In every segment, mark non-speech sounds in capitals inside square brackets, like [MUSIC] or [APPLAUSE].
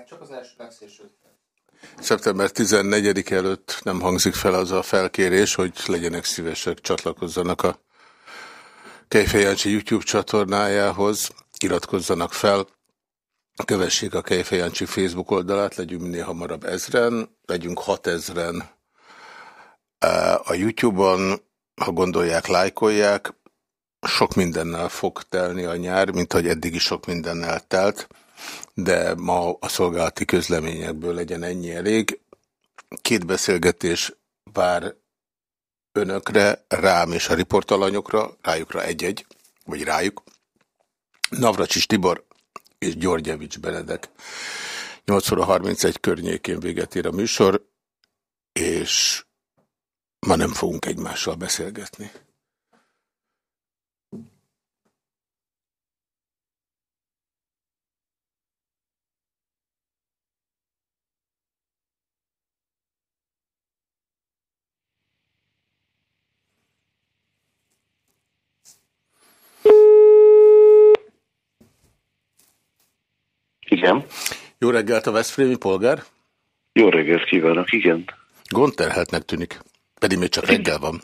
Csak az első legszélsőt. Szeptember 14 előtt nem hangzik fel az a felkérés, hogy legyenek szívesek, csatlakozzanak a Kejfejancsi YouTube csatornájához, iratkozzanak fel, kövessék a Kejfejancsi Facebook oldalát, legyünk minél hamarabb ezren, legyünk 6000-en a YouTube-on, ha gondolják, lájkolják, sok mindennel fog telni a nyár, mint hogy eddig is sok mindennel telt de ma a szolgálati közleményekből legyen ennyi elég. Két beszélgetés vár önökre, rám és a riportalanyokra, rájukra egy-egy, vagy rájuk. Navracsis Tibor és Györgyevics Benedek. 8 óra 31 környékén véget ér a műsor, és ma nem fogunk egymással beszélgetni. Igen. Jó reggelt a Veszprémi polgár? Jó reggelt kívánok, igen. Gondterheltnek tűnik, pedig még csak reggel van.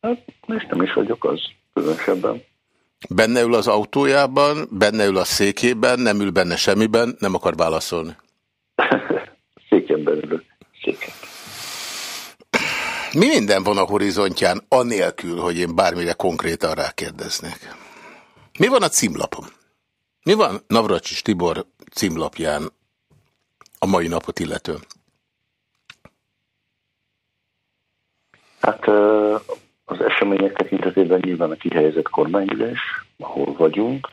Hát, nem is vagyok az, különösebben. Benne ül az autójában, benne ül a székében, nem ül benne semmiben, nem akar válaszolni. [LAUGHS] Székenben ülök, széken. Mi minden van a horizontján, anélkül, hogy én bármire konkrétan rákérdeznék? Mi van a címlapom? Mi van Navracsis Tibor címlapján a mai napot illetően? Hát az események tekintetében nyilván a kihelyezett kormányülés, ahol vagyunk.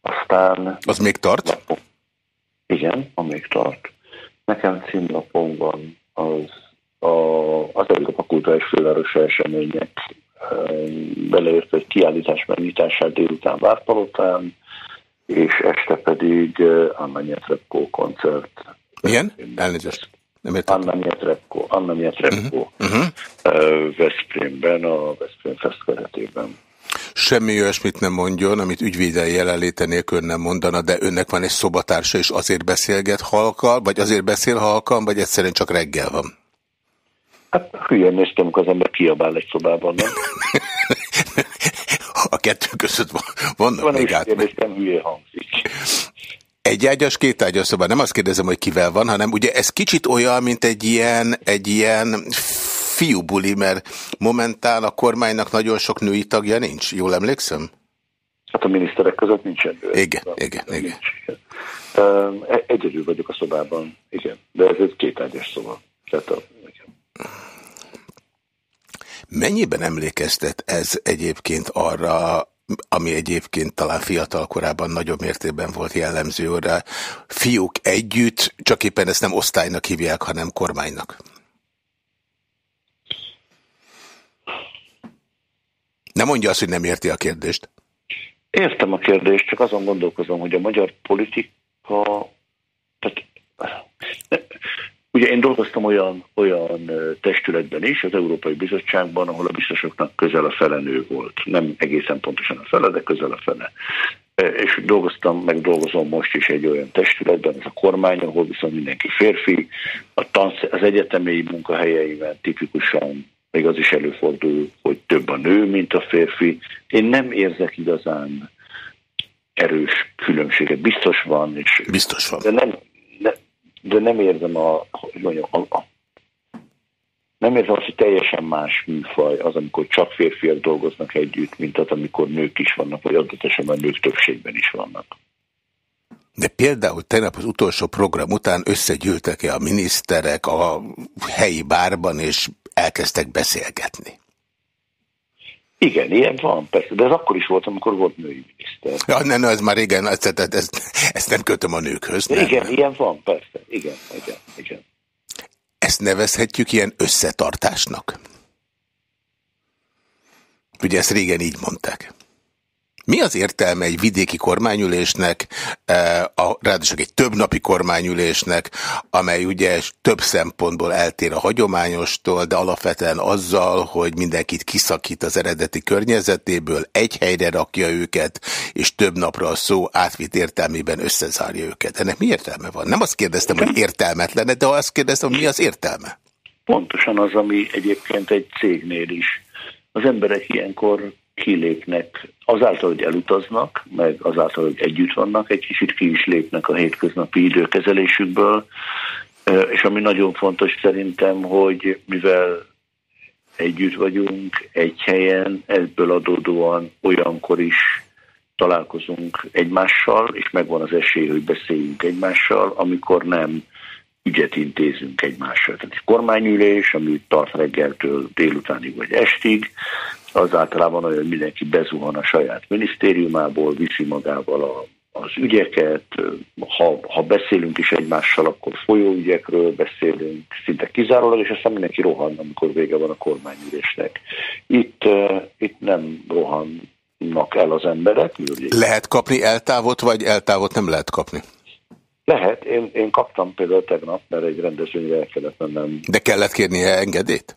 Aztán... Az még tart? Lapom. Igen, a még tart. Nekem címlapom van az a, az Európa Kulturális Fővárosa események, beleértve egy kiállítás megnyitását délután Várpalotán, és este pedig Anna Nyetrepko koncert. Milyen? Elnézést. Nem Anna Nyetrepko, Anna Nyetrepko uh -huh. uh, Veszprémben, a Veszprém Fest keretében. Semmi olyasmit nem mondjon, amit ügyvédel jelenléte nélkül nem mondana, de önnek van egy szobatársa, és azért beszélget halkal, vagy azért beszél halkan, vagy egyszerűen csak reggel van? Hát hülyen néztem, amikor az ember kiabál egy szobában, nem? [LAUGHS] kettő között van, vannak van még át. Van hülye hangzik. Egy ágyas, két ágyas szoba. Nem azt kérdezem, hogy kivel van, hanem ugye ez kicsit olyan, mint egy ilyen, egy ilyen fiúbuli, mert momentán a kormánynak nagyon sok női tagja nincs. Jól emlékszem? Hát a miniszterek között nincsen nő. Igen, igen, igen. igen. E- egyedül vagyok a szobában, igen. De ez egy két ágyas szoba. Tehát a, igen. Mennyiben emlékeztet ez egyébként arra, ami egyébként talán fiatal korában nagyobb mértékben volt jellemző rá. Fiúk együtt, csak éppen ezt nem osztálynak hívják, hanem kormánynak. Nem mondja azt, hogy nem érti a kérdést. Értem a kérdést, csak azon gondolkozom, hogy a magyar politika, Ugye én dolgoztam olyan, olyan testületben is, az Európai Bizottságban, ahol a biztosoknak közel a fele nő volt. Nem egészen pontosan a fele, de közel a fele. És dolgoztam, meg dolgozom most is egy olyan testületben, ez a kormány, ahol viszont mindenki férfi. A tansz, az egyetemi munkahelyeiben tipikusan még az is előfordul, hogy több a nő, mint a férfi. Én nem érzek igazán erős különbséget. Biztos van. És, Biztos van. De nem, de nem érzem a, hogy mondjam, a, a nem érzem azt, hogy teljesen más műfaj az, amikor csak férfiak dolgoznak együtt, mint az, amikor nők is vannak, vagy adott esetben nők többségben is vannak. De például tegnap az utolsó program után összegyűltek-e a miniszterek a helyi bárban, és elkezdtek beszélgetni? Igen, ilyen van, persze, de ez akkor is volt, amikor volt női miniszter. Ja, nem, ez már ezt, ezt, ezt, ezt nem kötöm a nőkhöz. Nem, igen, ilyen van, persze, igen, igen, igen. Ezt nevezhetjük ilyen összetartásnak? Ugye ezt régen így mondták. Mi az értelme egy vidéki kormányülésnek, eh, a, ráadásul egy többnapi kormányülésnek, amely ugye több szempontból eltér a hagyományostól, de alapvetően azzal, hogy mindenkit kiszakít az eredeti környezetéből, egy helyre rakja őket, és több napra a szó átvitt értelmében összezárja őket. Ennek mi értelme van? Nem azt kérdeztem, hogy értelmetlene, de azt kérdeztem, hogy mi az értelme? Pontosan az, ami egyébként egy cégnél is. Az emberek ilyenkor kilépnek, azáltal, hogy elutaznak, meg azáltal, hogy együtt vannak, egy kicsit ki is lépnek a hétköznapi időkezelésükből, és ami nagyon fontos szerintem, hogy mivel együtt vagyunk egy helyen, ebből adódóan olyankor is találkozunk egymással, és megvan az esély, hogy beszéljünk egymással, amikor nem ügyet intézünk egymással. Tehát egy kormányülés, ami tart reggeltől délutánig vagy estig, az általában olyan, hogy mindenki bezuhan a saját minisztériumából, viszi magával a, az ügyeket, ha, ha beszélünk is egymással, akkor folyóügyekről beszélünk, szinte kizárólag, és aztán mindenki rohan, amikor vége van a kormányülésnek. Itt, uh, itt nem rohannak el az emberek. Lehet kapni eltávot, vagy eltávot nem lehet kapni? Lehet, én, én kaptam például tegnap, mert egy rendezvényre el kellett mennem. De kellett kérni -e engedélyt?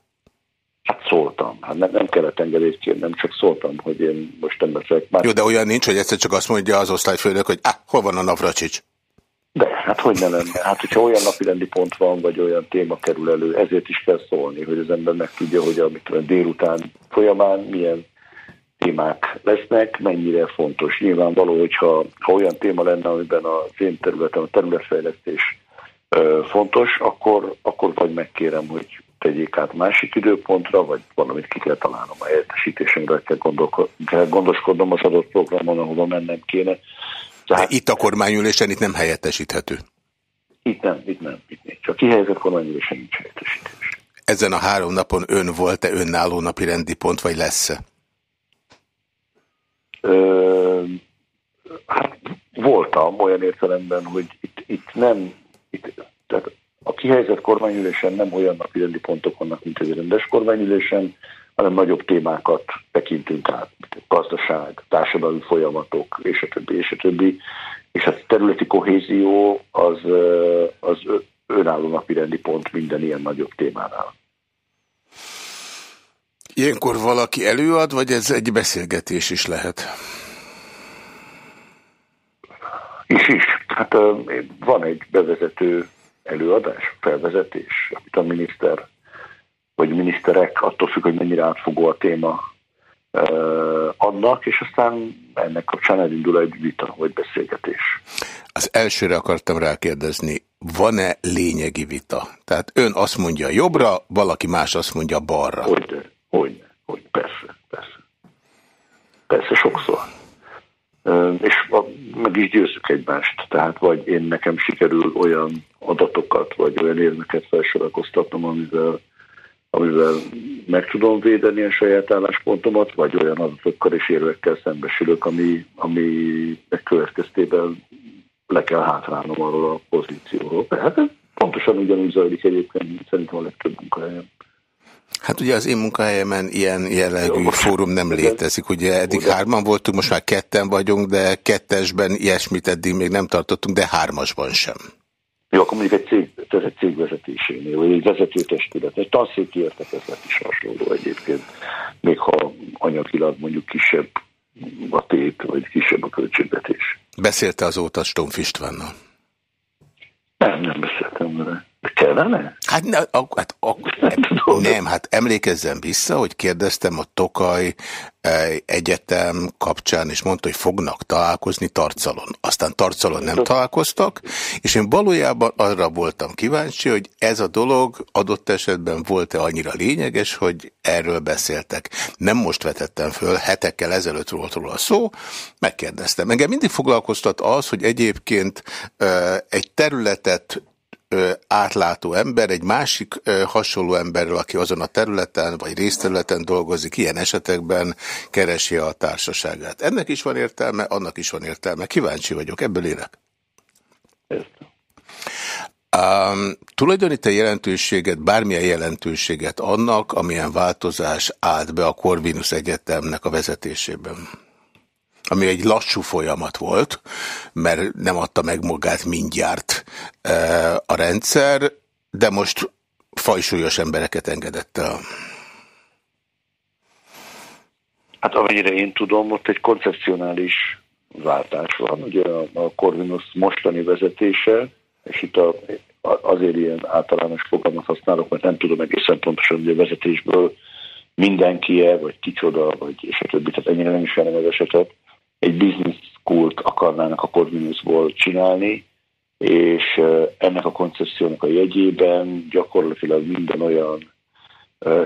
Hát szóltam, hát nem, nem kellett engedélyt kérnem, csak szóltam, hogy én most nem beszélek már. Jó, de olyan nincs, hogy egyszer csak azt mondja az osztályfőnök, hogy ah, hol van a Navracsics? De, hát hogy ne lenne? Hát, hogyha olyan napirendi pont van, vagy olyan téma kerül elő, ezért is kell szólni, hogy az ember meg tudja, hogy a délután folyamán milyen témák lesznek, mennyire fontos. Nyilvánvaló, hogyha ha olyan téma lenne, amiben a én területen, a területfejlesztés fontos, akkor, akkor vagy megkérem, hogy tegyék át másik időpontra, vagy valamit ki kell találnom a helyettesítésemre, kell, kell gondoskodnom az adott programon, ahova mennem kéne. Tehát, itt a kormányülésen itt nem helyettesíthető? Itt nem, itt nem. Itt nincs. A kihelyezett kormányülésen nincs helyettesítés. Ezen a három napon ön volt-e önálló napi rendi pont, vagy lesz-e? Hát voltam olyan értelemben, hogy itt, itt nem, itt, tehát a kihelyezett kormányülésen nem olyan napi rendi pontok vannak, mint egy rendes kormányülésen, hanem nagyobb témákat tekintünk át, gazdaság, társadalmi folyamatok, és a többi, és a többi. És a területi kohézió az, az önálló napi rendi pont minden ilyen nagyobb témánál. Ilyenkor valaki előad, vagy ez egy beszélgetés is lehet? Is is. Hát van egy bevezető előadás, felvezetés, amit a miniszter vagy miniszterek, attól függ, hogy mennyire átfogó a téma adnak, és aztán ennek kapcsán elindul egy vita vagy beszélgetés. Az elsőre akartam rákérdezni, van-e lényegi vita? Tehát ön azt mondja jobbra, valaki más azt mondja balra. Hogy, hogy, hogy persze, persze. Persze sokszor és meg is győzzük egymást. Tehát vagy én nekem sikerül olyan adatokat, vagy olyan érmeket felsorakoztatnom, amivel, amivel meg tudom védeni a saját álláspontomat, vagy olyan adatokkal és érvekkel szembesülök, ami, ami következtében le kell hátrálnom arról a pozícióról. Tehát pontosan ugyanúgy zajlik egyébként, szerintem a legtöbb munkahelyen. Hát ugye az én munkahelyemen ilyen jellegű Jó, fórum nem létezik. Ugye eddig ugye. hárman voltunk, most már ketten vagyunk, de kettesben ilyesmit eddig még nem tartottunk, de hármasban sem. Jó, akkor mondjuk egy cég, egy cég vezetésénél, vagy egy vezetőtestület, egy tanszéki értekezlet is hasonló egyébként, még ha anyagilag mondjuk kisebb a tét, vagy kisebb a költségvetés. Beszélte azóta Stomf Istvánnal? Nem, nem beszéltem vele. Kellene? Hát, ne, ak, hát ak, nem, nem, hát emlékezzem vissza, hogy kérdeztem a Tokaj eh, Egyetem kapcsán, és mondta, hogy fognak találkozni Tarcalon. Aztán Tarcalon nem találkoztak, és én valójában arra voltam kíváncsi, hogy ez a dolog adott esetben volt-e annyira lényeges, hogy erről beszéltek. Nem most vetettem föl, hetekkel ezelőtt volt róla szó, megkérdeztem. Engem mindig foglalkoztat az, hogy egyébként eh, egy területet átlátó ember egy másik hasonló emberrel, aki azon a területen vagy részterületen dolgozik, ilyen esetekben keresi a társaságát. Ennek is van értelme, annak is van értelme. Kíváncsi vagyok, ebből élek. Um, tulajdonít a jelentőséget, bármilyen jelentőséget annak, amilyen változás állt be a Corvinus Egyetemnek a vezetésében? Ami egy lassú folyamat volt, mert nem adta meg magát mindjárt a rendszer, de most fajsúlyos embereket engedett el. Hát amennyire én tudom, ott egy koncepcionális váltás van. Ugye a, a Corvinus mostani vezetése, és itt a, azért ilyen általános fogalmat használok, mert nem tudom egészen pontosan, hogy a vezetésből mindenki-e, vagy kicsoda, vagy és a többi, tehát ennyire nem ismerem az esetet, egy business kult akarnának a Corvinusból csinálni, és ennek a koncepciónak a jegyében gyakorlatilag minden olyan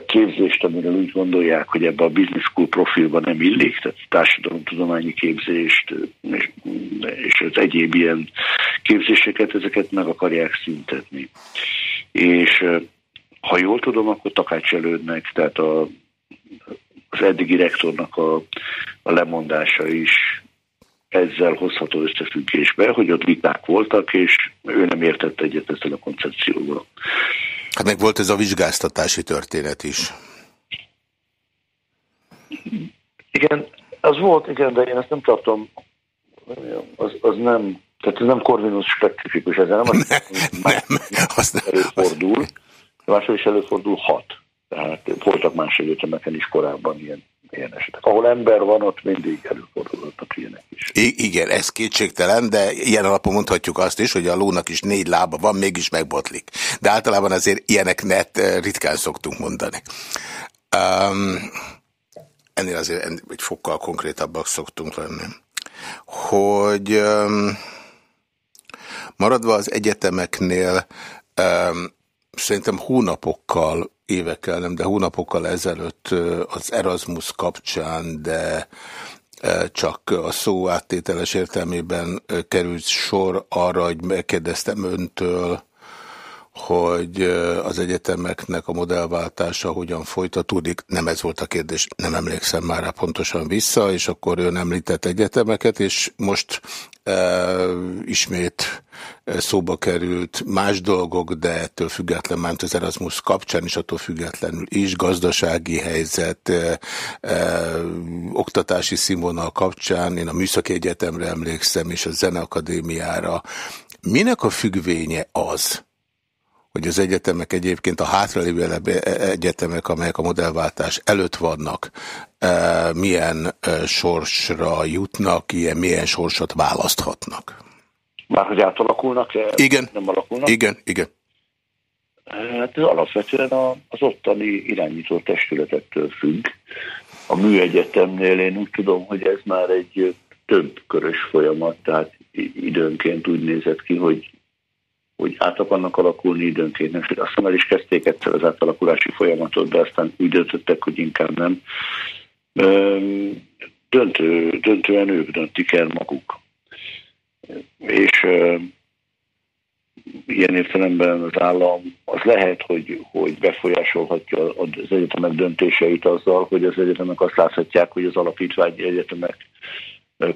képzést, amiről úgy gondolják, hogy ebbe a business school profilba nem illik, tehát társadalomtudományi képzést és, az egyéb ilyen képzéseket, ezeket meg akarják szüntetni. És ha jól tudom, akkor Takács elődnek, tehát a, az eddigi rektornak a, a lemondása is ezzel hozható összefüggésbe, hogy ott viták voltak, és ő nem értett egyet ezzel a koncepcióval. Hát meg volt ez a vizsgáztatási történet is. Igen, az volt, igen, de én ezt nem tartom, az, az nem, tehát ez nem Corvinus specifikus, ez nem, [LAUGHS] az, nem, más, nem, az nem, előfordul, máshol is előfordulhat. Tehát voltak más egyetemeken is korábban ilyen ilyen esetek. Ahol ember van, ott mindig előfordulhatnak ilyenek is. I igen, ez kétségtelen, de ilyen alapon mondhatjuk azt is, hogy a lónak is négy lába van, mégis megbotlik. De általában azért ilyeneknet eh, ritkán szoktunk mondani. Um, ennél azért egy fokkal konkrétabbak szoktunk lenni. Hogy um, maradva az egyetemeknél um, szerintem hónapokkal évekkel nem, de hónapokkal ezelőtt az Erasmus kapcsán, de csak a szó áttételes értelmében került sor arra, hogy megkérdeztem öntől, hogy az egyetemeknek a modellváltása hogyan folytatódik. Nem ez volt a kérdés, nem emlékszem már rá pontosan vissza, és akkor ön említett egyetemeket, és most ismét szóba került más dolgok, de ettől független már az Erasmus kapcsán is, attól függetlenül is, gazdasági helyzet, e, e, oktatási színvonal kapcsán, én a Műszaki Egyetemre emlékszem, és a Zeneakadémiára. Minek a függvénye az, hogy az egyetemek egyébként a hátralévő egyetemek, amelyek a modellváltás előtt vannak, e, milyen e, sorsra jutnak, ilyen milyen sorsot választhatnak? Már hogy átalakulnak? -e? Igen. Nem alakulnak? Igen, igen. Hát ez alapvetően az ottani irányító testületektől függ. A műegyetemnél én úgy tudom, hogy ez már egy több körös folyamat, tehát időnként úgy nézett ki, hogy hogy át akarnak alakulni időnként. Nem, aztán el is kezdték egyszer az átalakulási folyamatot, de aztán úgy döntöttek, hogy inkább nem. Döntő, döntően ők döntik el maguk. És ilyen értelemben az állam az lehet, hogy, hogy befolyásolhatja az egyetemek döntéseit azzal, hogy az egyetemek azt láthatják, hogy az alapítványi egyetemek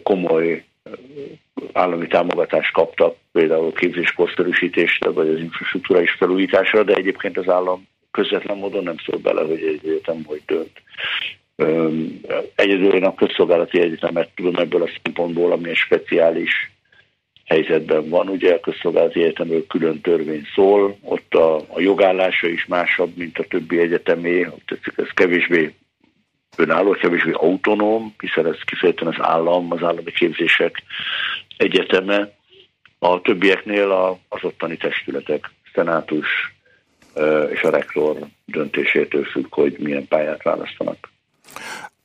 komoly állami támogatást kaptak, például képzéskorszerűsítésre, vagy az infrastruktúra is felújításra, de egyébként az állam közvetlen módon nem szól bele, hogy egy egyetem hogy dönt. Egyedül én a közszolgálati egyetemet tudom ebből a szempontból, ami egy speciális helyzetben van. Ugye a közszolgálati egyetemről külön törvény szól, ott a, a jogállása is másabb, mint a többi egyetemé, tetszik, ez kevésbé önálló, kevésbé autonóm, hiszen ez kifejezetten az állam, az állami képzések egyeteme. A többieknél az ottani testületek, szenátus és a rektor döntésétől függ, hogy milyen pályát választanak.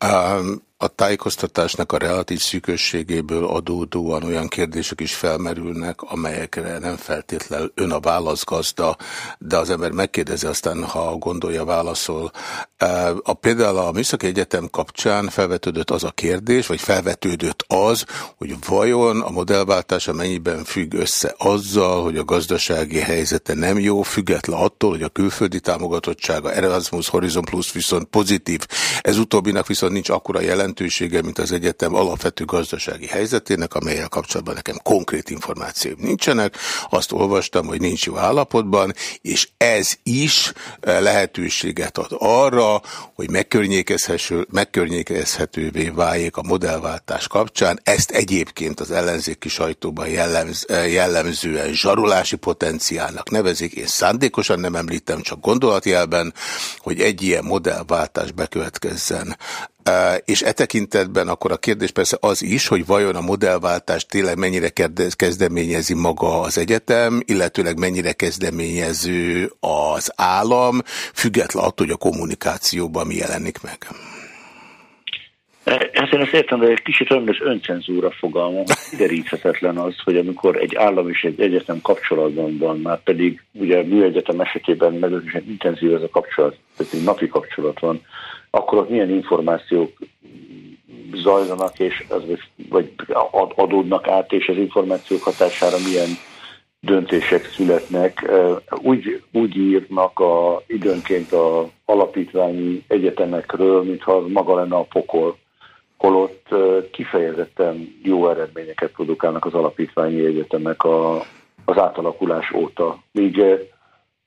Um, a tájékoztatásnak a relatív szűkösségéből adódóan olyan kérdések is felmerülnek, amelyekre nem feltétlenül ön a válaszgazda, de az ember megkérdezi, aztán ha gondolja, válaszol. A, például a Műszaki Egyetem kapcsán felvetődött az a kérdés, vagy felvetődött az, hogy vajon a modellváltása mennyiben függ össze azzal, hogy a gazdasági helyzete nem jó, független attól, hogy a külföldi támogatottsága Erasmus Horizon Plus viszont pozitív. Ez utóbbinak viszont nincs akkora jelent, jelentősége, mint az egyetem alapvető gazdasági helyzetének, amelyel kapcsolatban nekem konkrét információim nincsenek. Azt olvastam, hogy nincs jó állapotban, és ez is lehetőséget ad arra, hogy megkörnyékezhetővé váljék a modellváltás kapcsán. Ezt egyébként az ellenzéki sajtóban jellemz, jellemzően zsarolási potenciálnak nevezik. Én szándékosan nem említem, csak gondolatjelben, hogy egy ilyen modellváltás bekövetkezzen. És e tekintetben akkor a kérdés persze az is, hogy vajon a modellváltást tényleg mennyire kezdeményezi maga az egyetem, illetőleg mennyire kezdeményező az állam, független attól, hogy a kommunikációban mi jelenik meg. Ezt én ezt értem, de egy kicsit olyan, az öncenzúra fogalma. Kideríthetetlen az, hogy amikor egy állam és egy egyetem kapcsolatban van, már pedig ugye a műegyetem esetében meglehetősen intenzív ez a kapcsolat, tehát egy napi kapcsolat van, akkor ott milyen információk zajlanak, és az, vagy adódnak át, és az információk hatására milyen döntések születnek. Úgy, úgy írnak a, időnként a alapítványi egyetemekről, mintha az maga lenne a pokol holott kifejezetten jó eredményeket produkálnak az alapítványi egyetemek a, az átalakulás óta. Míg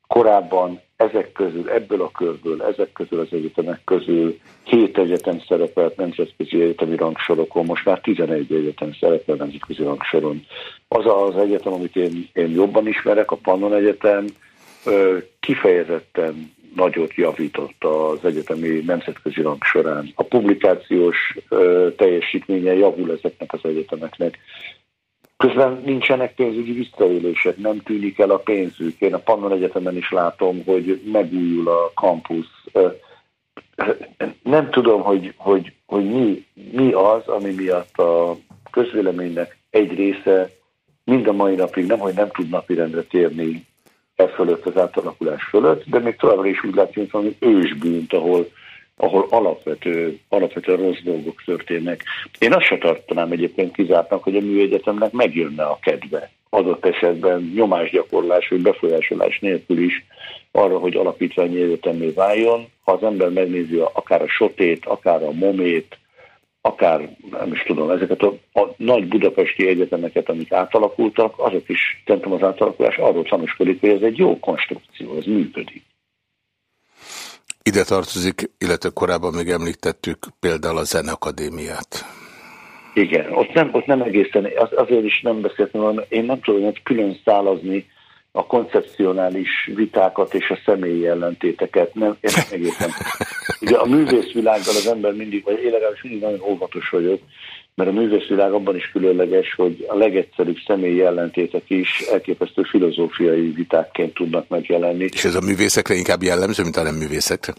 korábban ezek közül, ebből a körből, ezek közül az egyetemek közül hét egyetem szerepelt nemzetközi egyetemi rangsorokon, most már 11 egyetem szerepel nemzetközi rangsoron. Az az egyetem, amit én, én jobban ismerek, a Pannon Egyetem, kifejezetten nagyot javított az egyetemi nemzetközi rang során. A publikációs teljesítménye javul ezeknek az egyetemeknek. Közben nincsenek pénzügyi visszaélések, nem tűnik el a pénzük. Én a Pannon Egyetemen is látom, hogy megújul a kampusz. Nem tudom, hogy, hogy, hogy mi, mi az, ami miatt a közvéleménynek egy része mind a mai napig nem, hogy nem tud napirendre térni e fölött, az átalakulás fölött, de még továbbra is úgy látszik, hogy ősbűnt, ahol, ahol alapvető, alapvető rossz dolgok történnek. Én azt se tartanám egyébként kizártnak, hogy a műegyetemnek megjönne a kedve adott esetben nyomásgyakorlás vagy befolyásolás nélkül is arra, hogy alapítványi egyetemé váljon. Ha az ember megnézi akár a sotét, akár a momét, akár nem is tudom, ezeket a, a nagy budapesti egyetemeket, amik átalakultak, azok is, szerintem az átalakulás arról tanúskodik, hogy ez egy jó konstrukció, ez működik. Ide tartozik, illetve korábban még említettük például a Zeneakadémiát. Igen, ott nem, ott nem egészen, az, azért is nem beszéltem, én nem tudom, hogy külön szálazni a koncepcionális vitákat és a személyi ellentéteket. Nem, én nem egészen. [LAUGHS] Ugye a művészvilággal az ember mindig, vagy én legalábbis mindig nagyon óvatos vagyok, mert a művészvilág abban is különleges, hogy a legegyszerűbb személyi ellentétek is elképesztő filozófiai vitákként tudnak megjelenni. És ez a művészekre inkább jellemző, mint a nem művészekre?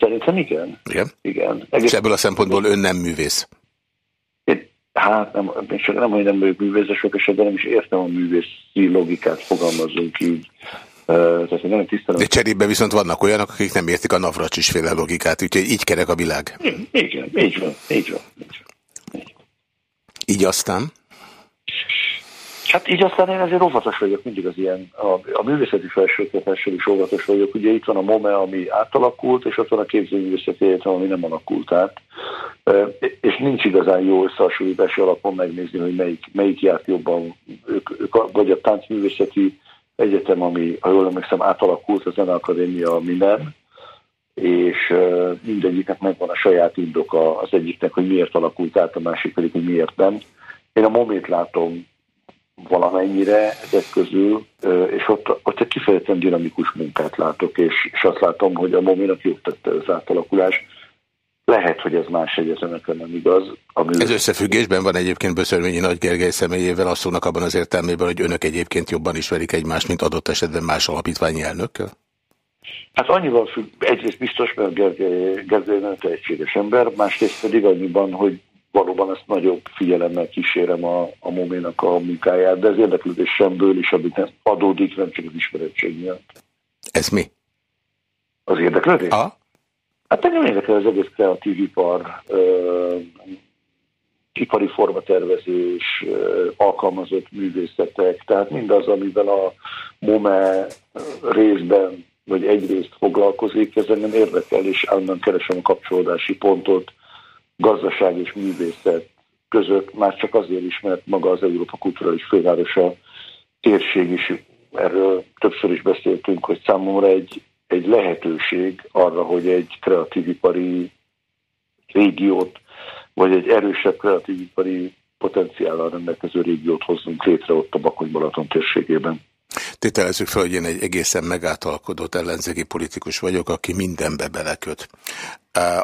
Szerintem igen. Igen? Igen. Egész... És ebből a szempontból ön nem művész? Hát nem, csak nem, hogy nem vagyok művész, de sok esetben nem is értem a művészi logikát, fogalmazunk így. Tehát nem tisztelem. De cserébe viszont vannak olyanok, akik nem értik a Navracsis féle logikát, úgyhogy így kerek a világ. Igen, így van, így van. Így, van. Így aztán? Hát így aztán én azért óvatos vagyok mindig az ilyen, a, a művészeti felsőoktatással is óvatos vagyok. Ugye itt van a MOME, ami átalakult, és ott van a képzőművészeti egyetem, ami nem alakult át. És nincs igazán jó összehasonlítási alapon megnézni, hogy melyik, melyik járt jobban, ők, ők, vagy a táncművészeti egyetem, ami, ha jól emlékszem, átalakult, a Zeneakadémia, ami nem, és mindegyiknek megvan a saját indoka az egyiknek, hogy miért alakult át, a másik pedig, hogy miért nem. Én a momét látom valamennyire ezek közül, és ott, ott egy kifejezetten dinamikus munkát látok, és, és azt látom, hogy a Mominak jobb tette az átalakulás. Lehet, hogy ez más egyetemeken nem igaz. Ami ez összefüggésben van egyébként Böszörményi Nagy Gergely személyével, azt szónak abban az értelmében, hogy önök egyébként jobban ismerik egymást, mint adott esetben más alapítványi elnökkel? Hát annyival függ, egyrészt biztos, mert Gergely, nem tehetséges ember, másrészt pedig annyiban, hogy valóban ezt nagyobb figyelemmel kísérem a, a Moménak a munkáját, de ez érdeklődésemből is, amit nem adódik, nem csak az ismeretség miatt. Ez mi? Az érdeklődés? Ha? Hát engem érdekel az egész kreatív ipar, ö, ipari formatervezés, ö, alkalmazott művészetek, tehát mindaz, amivel a MOME részben vagy egyrészt foglalkozik, ez engem érdekel, és állandóan keresem a kapcsolódási pontot gazdaság és művészet között, már csak azért is, mert maga az Európa Kulturális Fővárosa térség is, erről többször is beszéltünk, hogy számomra egy, egy lehetőség arra, hogy egy kreatív ipari régiót, vagy egy erősebb kreatív ipari potenciállal rendelkező régiót hozzunk létre ott a Bakony-Balaton térségében. Tételezzük fel, hogy én egy egészen megátalkodott ellenzéki politikus vagyok, aki mindenbe beleköt.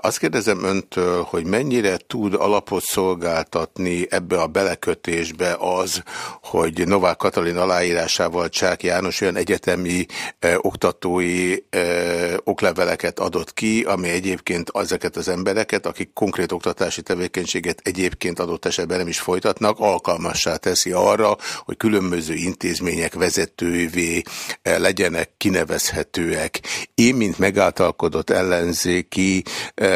Azt kérdezem öntől, hogy mennyire tud alapot szolgáltatni ebbe a belekötésbe az, hogy Novák Katalin aláírásával Csák János olyan egyetemi eh, oktatói eh, okleveleket adott ki, ami egyébként ezeket az embereket, akik konkrét oktatási tevékenységet egyébként adott esetben nem is folytatnak, alkalmassá teszi arra, hogy különböző intézmények vezetőivé eh, legyenek kinevezhetőek. Én, mint megáltalkodott ellenzéki,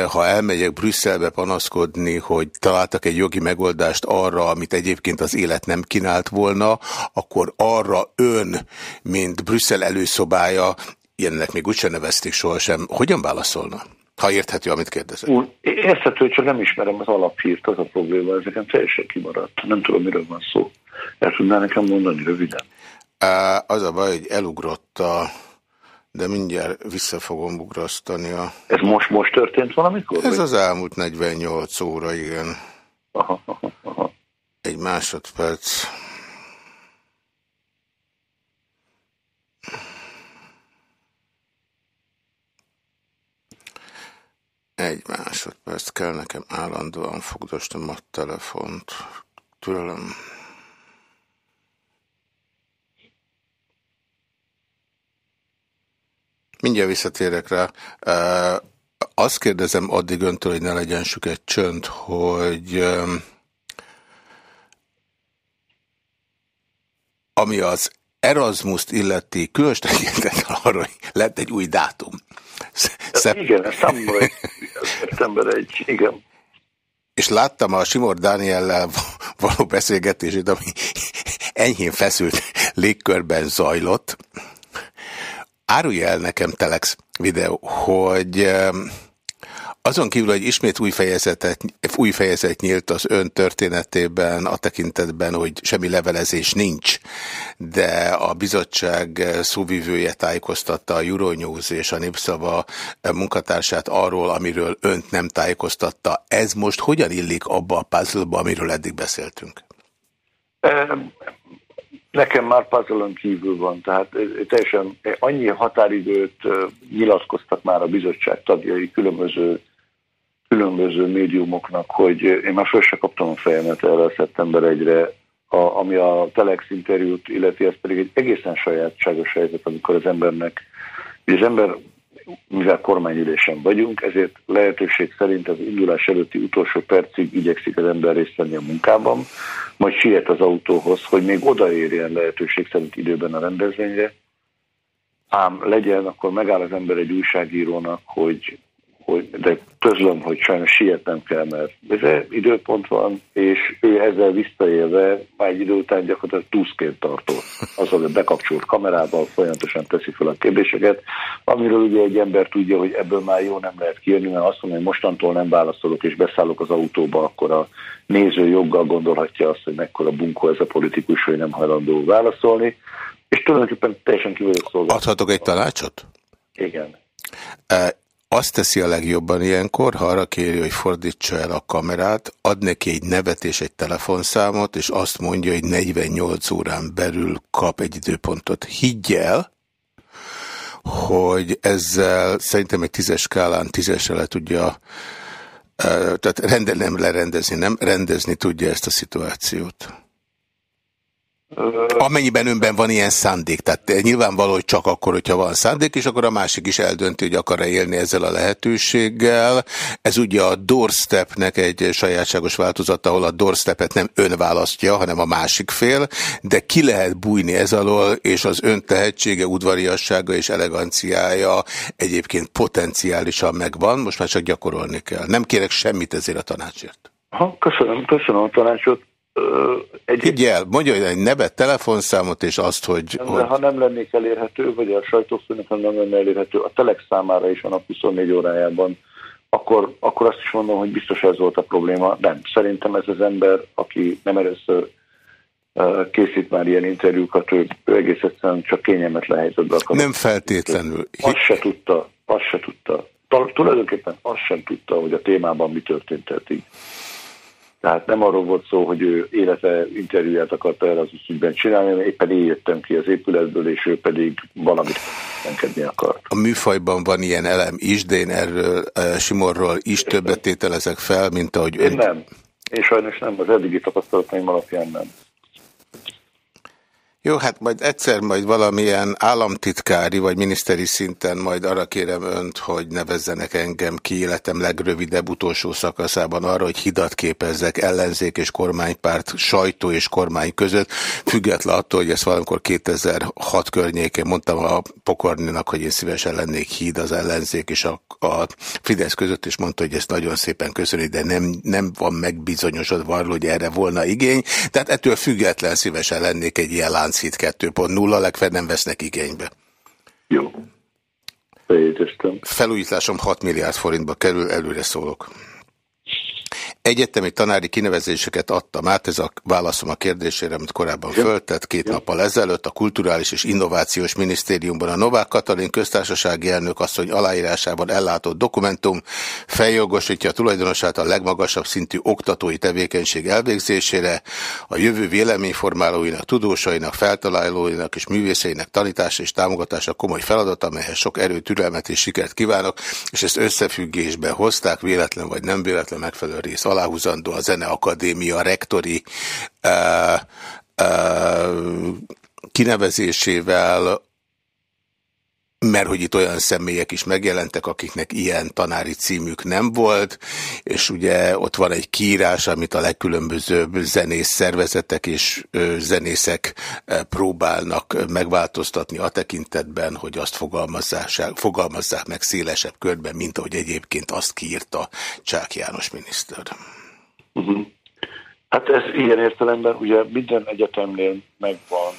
ha elmegyek Brüsszelbe panaszkodni, hogy találtak egy jogi megoldást arra, amit egyébként az élet nem kínált volna, akkor arra ön, mint Brüsszel előszobája, ilyennek még úgysem nevezték sohasem, hogyan válaszolna? Ha érthető, amit kérdezek. Úgy, érthető, csak nem ismerem az alaphírt, az a probléma, ezeken teljesen kimaradt. Nem tudom, miről van szó. El tudná nekem mondani röviden? Az a baj, hogy elugrott a de mindjárt vissza fogom ugrasztani a... Ez most, most történt valamikor? Ez vagy? az elmúlt 48 óra, igen. Aha, aha, aha. Egy másodperc. Egy másodperc kell nekem állandóan fogdostam a telefont. Türelem. Mindjárt visszatérek rá. Azt kérdezem addig öntől, hogy ne legyen egy csönd, hogy ami az Erasmus-t illeti, különös tekintettel arra, hogy lett egy új dátum. Szep... Igen, számomra szeptember egy, igen. És láttam a Simor Dániellel való beszélgetését, ami enyhén feszült légkörben zajlott, Árulja el nekem, Telex videó, hogy azon kívül, hogy ismét új, fejezetet, új fejezet nyílt az ön történetében a tekintetben, hogy semmi levelezés nincs, de a bizottság szóvivője tájékoztatta a Euronews és a Népszava munkatársát arról, amiről önt nem tájékoztatta. Ez most hogyan illik abba a puzzle amiről eddig beszéltünk? Nekem már puzzle kívül van, tehát teljesen annyi határidőt nyilatkoztak már a bizottság tagjai különböző, különböző médiumoknak, hogy én már föl kaptam a fejemet erre a szeptember egyre, a, ami a Telex interjút illeti, ez pedig egy egészen sajátságos helyzet, amikor az embernek, az ember mivel kormányülésen vagyunk, ezért lehetőség szerint az indulás előtti utolsó percig igyekszik az ember részt venni a munkában, majd siet az autóhoz, hogy még odaérjen lehetőség szerint időben a rendezvényre, ám legyen, akkor megáll az ember egy újságírónak, hogy hogy, de közlöm, hogy sajnos sietnem kell, mert ez időpont van, és ő ezzel visszaélve már egy idő után gyakorlatilag túszként tartott. Azzal, hogy bekapcsolt kamerával folyamatosan teszi fel a kérdéseket, amiről ugye egy ember tudja, hogy ebből már jó nem lehet kijönni, mert azt mondja, hogy mostantól nem válaszolok és beszállok az autóba, akkor a néző joggal gondolhatja azt, hogy mekkora bunkó ez a politikus, hogy nem hajlandó válaszolni, és tulajdonképpen teljesen kívül szolgáltató. Adhatok egy tanácsot? Igen. Azt teszi a legjobban ilyenkor, ha arra kéri, hogy fordítsa el a kamerát, ad neki egy nevet és egy telefonszámot, és azt mondja, hogy 48 órán belül kap egy időpontot. Higgyel, hogy ezzel szerintem egy tízes skálán tízesre le tudja, tehát rende, nem lerendezni, nem rendezni tudja ezt a szituációt. Amennyiben önben van ilyen szándék, tehát nyilvánvaló, hogy csak akkor, hogyha van szándék, és akkor a másik is eldönti, hogy akar-e élni ezzel a lehetőséggel. Ez ugye a doorstepnek egy sajátságos változata, ahol a doorstepet nem ön választja, hanem a másik fél, de ki lehet bújni ez alól, és az ön tehetsége, udvariassága és eleganciája egyébként potenciálisan megvan, most már csak gyakorolni kell. Nem kérek semmit ezért a tanácsért. Ha, köszönöm, köszönöm a tanácsot. Egy... Higgyel, mondja egy nevet, telefonszámot, és azt, hogy... De hogy... Ha nem lennék elérhető, vagy a sajtófőnök nem lenne elérhető, a Telex számára is a nap 24 órájában akkor, akkor azt is mondom, hogy biztos ez volt a probléma. Nem, szerintem ez az ember, aki nem először készít már ilyen interjúkat, ő, ő egész egyszerűen csak kényelmetlen helyzetbe akar. Nem feltétlenül. Azt se tudta, azt se tudta. Tulajdonképpen azt sem tudta, hogy a témában mi történt eddig. Tehát nem arról volt szó, hogy ő élete interjúját akarta el az ügyben csinálni, hanem éppen én jöttem ki az épületből, és ő pedig valamit engedni akart. A műfajban van ilyen elem is, de én erről Simorról is többet tételezek fel, mint ahogy ön... Én nem. Én sajnos nem, az eddigi tapasztalataim alapján nem. Jó, hát majd egyszer majd valamilyen államtitkári vagy miniszteri szinten majd arra kérem önt, hogy nevezzenek engem ki életem legrövidebb utolsó szakaszában arra, hogy hidat képezzek ellenzék és kormánypárt, sajtó és kormány között, független attól, hogy ezt valamikor 2006 környékén mondtam a pokorninak, hogy én szívesen lennék híd az ellenzék és a, a Fidesz között, és mondta, hogy ezt nagyon szépen köszöni, de nem, nem van megbizonyosodva arról, hogy erre volna igény. Tehát ettől független szívesen lennék egy ilyen Lánchíd 2.0, legfeljebb nem vesznek igénybe. Jó. Bejegyeztem. Felújításom 6 milliárd forintba kerül, előre szólok. Egyetemi tanári kinevezéseket adtam át, ez a válaszom a kérdésére, amit korábban föltett két nappal ezelőtt. A Kulturális és Innovációs Minisztériumban a Novák Katalin köztársasági elnök asszony aláírásában ellátott dokumentum feljogosítja a tulajdonosát a legmagasabb szintű oktatói tevékenység elvégzésére, a jövő véleményformálóinak, tudósainak, feltalálóinak és művészeinek tanítása és támogatása komoly feladat, amelyhez sok erő, türelmet és sikert kívánok, és ezt összefüggésbe hozták, véletlen vagy nem véletlen megfelelő rész aláhúzandó a Zeneakadémia rektori uh, uh, kinevezésével, mert hogy itt olyan személyek is megjelentek, akiknek ilyen tanári címük nem volt, és ugye ott van egy kiírás, amit a legkülönbözőbb zenész szervezetek és zenészek próbálnak megváltoztatni a tekintetben, hogy azt fogalmazzák, fogalmazzák meg szélesebb körben, mint ahogy egyébként azt kiírta Csák János miniszter. Uh mhm. -huh. Hát ez ilyen értelemben ugye minden egyetemnél megvan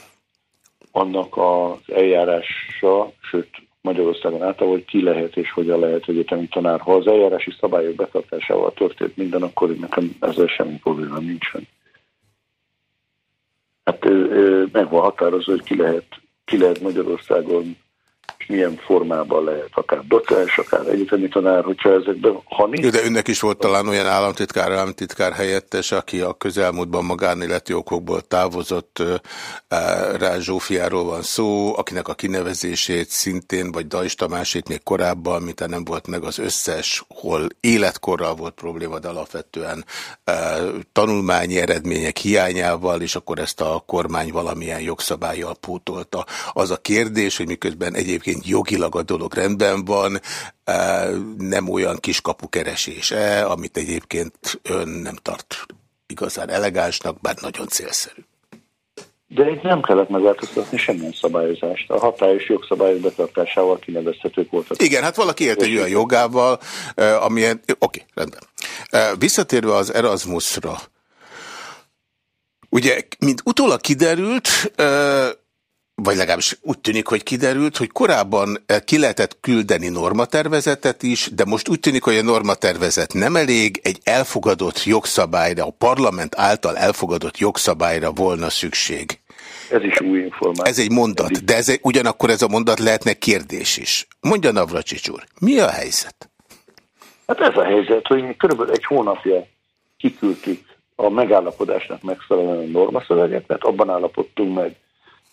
annak az eljárása, sőt Magyarországon által, hogy ki lehet és hogyan lehet egyetemi tanár. Ha az eljárási szabályok betartásával történt minden, akkor nekem ezzel semmi probléma nincsen. Hát meg van határozva, hogy ki lehet, ki lehet Magyarországon milyen formában lehet, akár docens, akár egyetemi tanár, hogyha ezekben, ha nincs... De önnek is volt talán olyan államtitkár, államtitkár helyettes, aki a közelmúltban magánéleti okokból távozott, Rá Zsófiáról van szó, akinek a kinevezését szintén, vagy Dajs Tamásét még korábban, mint nem volt meg az összes, hol életkorral volt probléma, de alapvetően tanulmányi eredmények hiányával, és akkor ezt a kormány valamilyen jogszabályjal pótolta. Az a kérdés, hogy miközben egyébként egyébként jogilag a dolog rendben van, nem olyan kiskapu keresése, amit egyébként ön nem tart igazán elegánsnak, bár nagyon célszerű. De itt nem kellett megváltoztatni semmilyen szabályozást. A hatályos jogszabályok betartásával kinevezhetők voltak. Igen, hát valaki élt egy olyan jogával, amilyen... Oké, okay, rendben. Visszatérve az Erasmusra, ugye, mint utólag kiderült, vagy legalábbis úgy tűnik, hogy kiderült, hogy korábban eh, ki lehetett küldeni normatervezetet is, de most úgy tűnik, hogy a normatervezet nem elég, egy elfogadott jogszabályra, a parlament által elfogadott jogszabályra volna szükség. Ez is új információ. Ez egy mondat, de ez egy, ugyanakkor ez a mondat lehetne kérdés is. Mondja Navracsics úr, mi a helyzet? Hát ez a helyzet, hogy mi körülbelül egy hónapja kiküldtük a megállapodásnak megfelelően a normaszöveget, mert abban állapodtunk meg,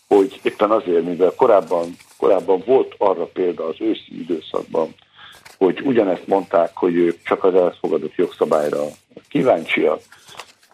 hogy éppen azért, mivel korábban, korábban volt arra példa az őszi időszakban, hogy ugyanezt mondták, hogy ők csak az elfogadott jogszabályra kíváncsiak,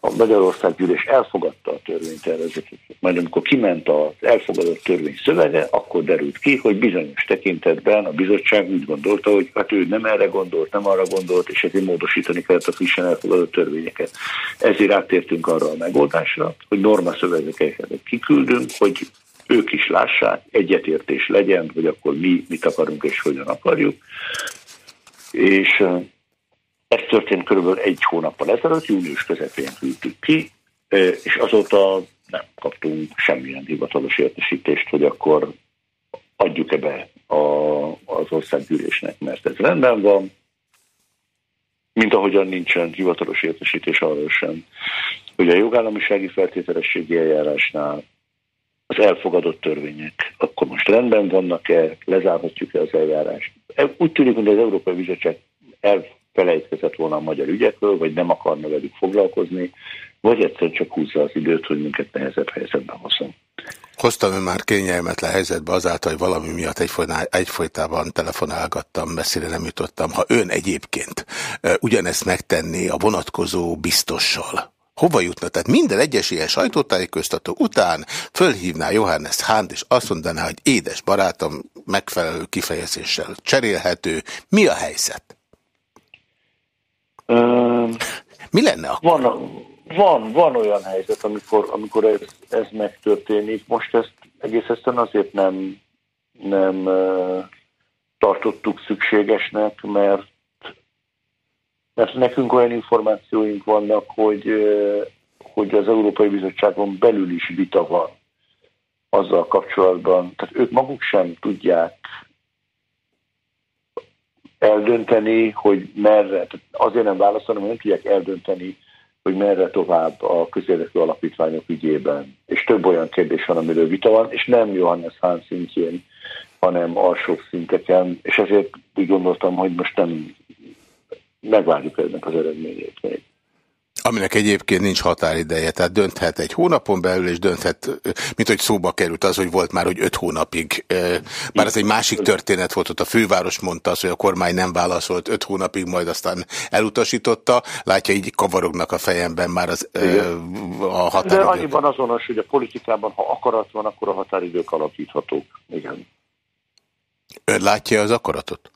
a Magyarország gyűlés elfogadta a törvénytervezetet, majd amikor kiment az elfogadott törvény szövege, akkor derült ki, hogy bizonyos tekintetben a bizottság úgy gondolta, hogy hát ő nem erre gondolt, nem arra gondolt, és ezért módosítani kellett a frissen elfogadott törvényeket. Ezért áttértünk arra a megoldásra, hogy norma szövegeket kiküldünk, hogy ők is lássák, egyetértés legyen, hogy akkor mi mit akarunk és hogyan akarjuk. És ez történt körülbelül egy hónappal ezelőtt, június közepén küldtük ki, és azóta nem kaptunk semmilyen hivatalos értesítést, hogy akkor adjuk ebbe a, az országgyűlésnek, mert ez rendben van. mint ahogyan nincsen hivatalos értesítés arról sem, hogy a jogállamisági feltételességi eljárásnál az elfogadott törvények akkor most rendben vannak-e, lezárhatjuk-e az eljárást. E, úgy tűnik, hogy az Európai Bizottság elfelejtkezett volna a magyar ügyekről, vagy nem akarna velük foglalkozni, vagy egyszer csak húzza az időt, hogy minket nehezebb helyzetbe hozzon. Hoztam ön már kényelmetlen helyzetbe azáltal, hogy valami miatt egyfolytában telefonálgattam, messzire nem jutottam. Ha ön egyébként ugyanezt megtenné a vonatkozó biztossal, hova jutna? Tehát minden egyes ilyen sajtótájékoztató után fölhívná Johannes Hánt, és azt mondaná, hogy édes barátom, megfelelő kifejezéssel cserélhető. Mi a helyzet? Mi lenne akkor? Van, van, van olyan helyzet, amikor, amikor ez, ez megtörténik. Most ezt egész egyszerűen azért nem, nem tartottuk szükségesnek, mert, mert nekünk olyan információink vannak, hogy, hogy az Európai Bizottságon belül is vita van azzal kapcsolatban. Tehát ők maguk sem tudják eldönteni, hogy merre. Azért nem válaszolni, mert nem tudják eldönteni, hogy merre tovább a közérdekű alapítványok ügyében. És több olyan kérdés van, amiről vita van, és nem Johannes Hahn szintjén, hanem alsó szinteken, és ezért úgy gondoltam, hogy most nem megvárjuk ennek az eredményét még. Aminek egyébként nincs határideje, tehát dönthet egy hónapon belül, és dönthet, mint hogy szóba került az, hogy volt már, hogy öt hónapig. Bár ez egy másik történet volt, ott a főváros mondta azt, hogy a kormány nem válaszolt öt hónapig, majd aztán elutasította. Látja, így kavarognak a fejemben már az, a határidők. De annyiban azonos, hogy a politikában, ha akarat van, akkor a határidők alakíthatók. Igen. Ön látja az akaratot?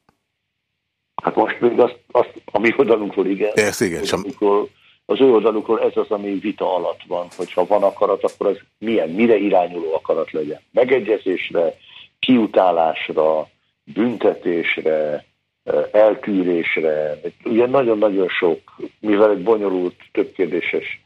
Hát most még azt, azt a mi oldalunkról igen. Ez igen. Amikor az ő oldalukról ez az, ami vita alatt van, hogyha van akarat, akkor az milyen, mire irányuló akarat legyen. Megegyezésre, kiutálásra, büntetésre, eltűrésre. Ugye nagyon-nagyon sok, mivel egy bonyolult, többkérdéses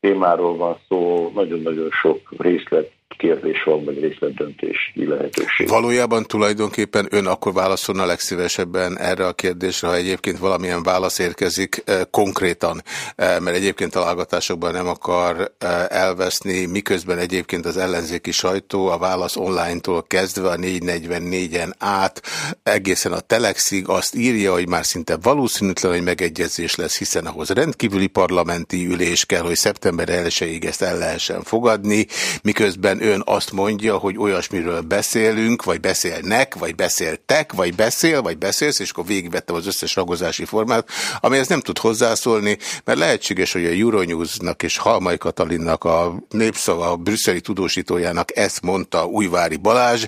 témáról van szó, nagyon-nagyon sok részlet kérdés van, vagy részletdöntési lehetőség. Valójában tulajdonképpen ön akkor válaszolna legszívesebben erre a kérdésre, ha egyébként valamilyen válasz érkezik eh, konkrétan, eh, mert egyébként találgatásokban nem akar eh, elveszni, miközben egyébként az ellenzéki sajtó a válasz online-tól kezdve a 444-en át egészen a Telexig azt írja, hogy már szinte valószínűtlen, hogy megegyezés lesz, hiszen ahhoz rendkívüli parlamenti ülés kell, hogy szeptember 1-ig ezt el lehessen fogadni, miközben ön azt mondja, hogy olyasmiről beszélünk, vagy beszélnek, vagy beszéltek, vagy beszél, vagy beszélsz, és akkor végigvettem az összes ragozási formát, amihez nem tud hozzászólni, mert lehetséges, hogy a Euronews-nak és Halmai Katalinnak a népszava a brüsszeli tudósítójának ezt mondta Újvári Balázs,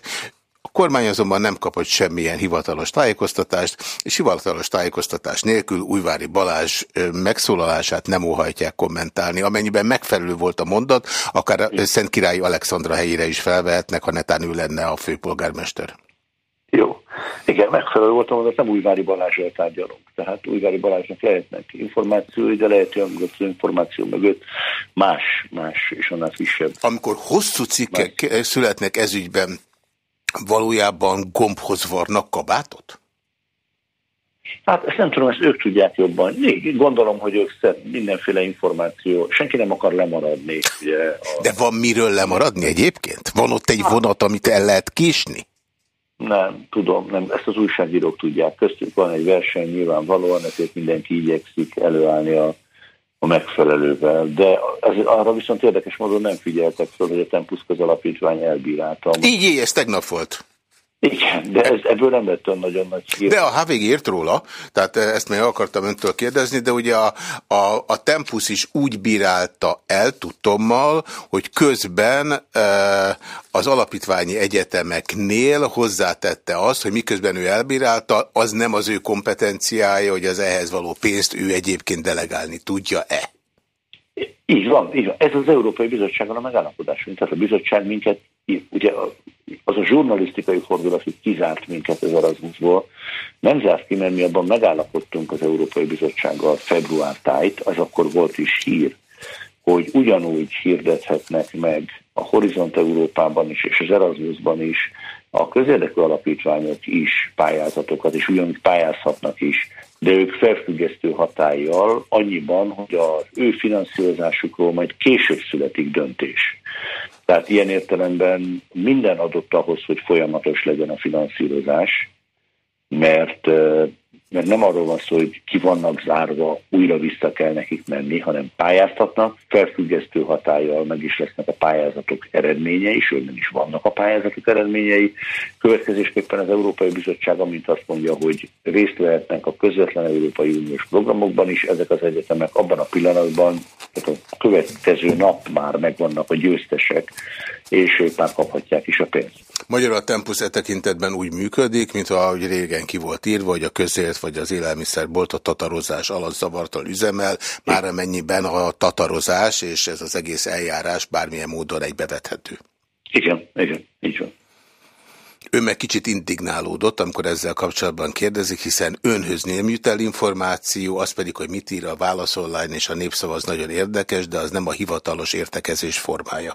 kormány azonban nem kapott semmilyen hivatalos tájékoztatást, és hivatalos tájékoztatás nélkül Újvári Balázs megszólalását nem óhajtják kommentálni. Amennyiben megfelelő volt a mondat, akár Szent Királyi Alexandra helyére is felvehetnek, ha netán ő lenne a főpolgármester. Jó. Igen, megfelelő volt a mondat, nem Újvári Balázsral tárgyalunk. Tehát Újvári Balázsnak lehetnek információi, de lehet, hogy az információ mögött más, más és annál frissebb. Amikor hosszú cikkek más. születnek ezügyben, valójában gombhoz varnak kabátot? Hát ezt nem tudom, ezt ők tudják jobban. Gondolom, hogy ők szed mindenféle információ, senki nem akar lemaradni. Ugye, a... De van miről lemaradni egyébként? Van ott egy vonat, amit el lehet kisni? Nem, tudom, nem, ezt az újságírók tudják. Köztük van egy verseny nyilvánvalóan, ezért mindenki igyekszik előállni a a megfelelővel. De ez, arra viszont érdekes módon nem figyeltek fel, hogy a Tempus közalapítvány elbírálta. Így, ez tegnap volt. Igen, de ez, ebből nem lett olyan nagyon nagy hír. De a HVG írt róla, tehát ezt még akartam öntől kérdezni, de ugye a, a, a Tempus is úgy bírálta el, tudtommal, hogy közben e, az alapítványi egyetemeknél hozzátette azt, hogy miközben ő elbírálta, az nem az ő kompetenciája, hogy az ehhez való pénzt ő egyébként delegálni tudja-e. Így van, így van. Ez az Európai Bizottságon a megállapodásunk. Tehát a bizottság minket, ugye az a zsurnalisztikai fordulat, hogy kizárt minket az Erasmusból, nem zárt ki, mert mi abban megállapodtunk az Európai Bizottsággal február tájt, az akkor volt is hír, hogy ugyanúgy hirdethetnek meg a Horizont Európában is, és az Erasmusban is, a közérdekű alapítványok is pályázatokat, és ugyanúgy pályázhatnak is, de ők felfüggesztő hatállyal annyiban, hogy az ő finanszírozásukról majd később születik döntés. Tehát ilyen értelemben minden adott ahhoz, hogy folyamatos legyen a finanszírozás, mert mert nem arról van szó, hogy ki vannak zárva, újra vissza kell nekik menni, hanem pályáztatnak, felfüggesztő hatállyal meg is lesznek a pályázatok eredményei, sőt nem is vannak a pályázatok eredményei. Következésképpen az Európai Bizottság, amint azt mondja, hogy részt vehetnek a közvetlen Európai Uniós programokban is, ezek az egyetemek abban a pillanatban, tehát a következő nap már megvannak a győztesek, és ők már kaphatják is a pénzt. Magyarul a Tempus e tekintetben úgy működik, mint ahogy régen ki volt írva, hogy a közért vagy az élelmiszerbolt a tatarozás alatt zavartal üzemel, már amennyiben a tatarozás és ez az egész eljárás bármilyen módon egybevethető. Igen, igen, így van. Ő meg kicsit indignálódott, amikor ezzel kapcsolatban kérdezik, hiszen önhöz nem jut el információ, az pedig, hogy mit ír a válaszollány és a népszava az nagyon érdekes, de az nem a hivatalos értekezés formája.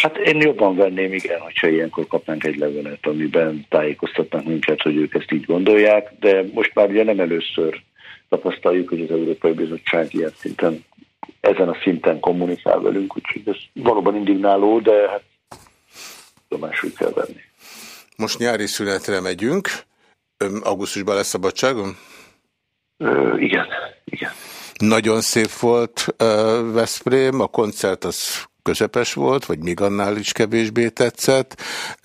Hát én jobban venném, igen, hogyha ilyenkor kapnánk egy levelet, amiben tájékoztatnak minket, hogy ők ezt így gondolják, de most már ugye nem először tapasztaljuk, hogy az Európai Bizottság ilyen szinten, ezen a szinten kommunikál velünk, úgyhogy ez valóban indignáló, de hát tudomásul kell venni. Most nyári szünetre megyünk. Augusztusban lesz szabadságon? Ö, igen, igen. Nagyon szép volt uh, Veszprém, a koncert az közepes volt, vagy még annál is kevésbé tetszett.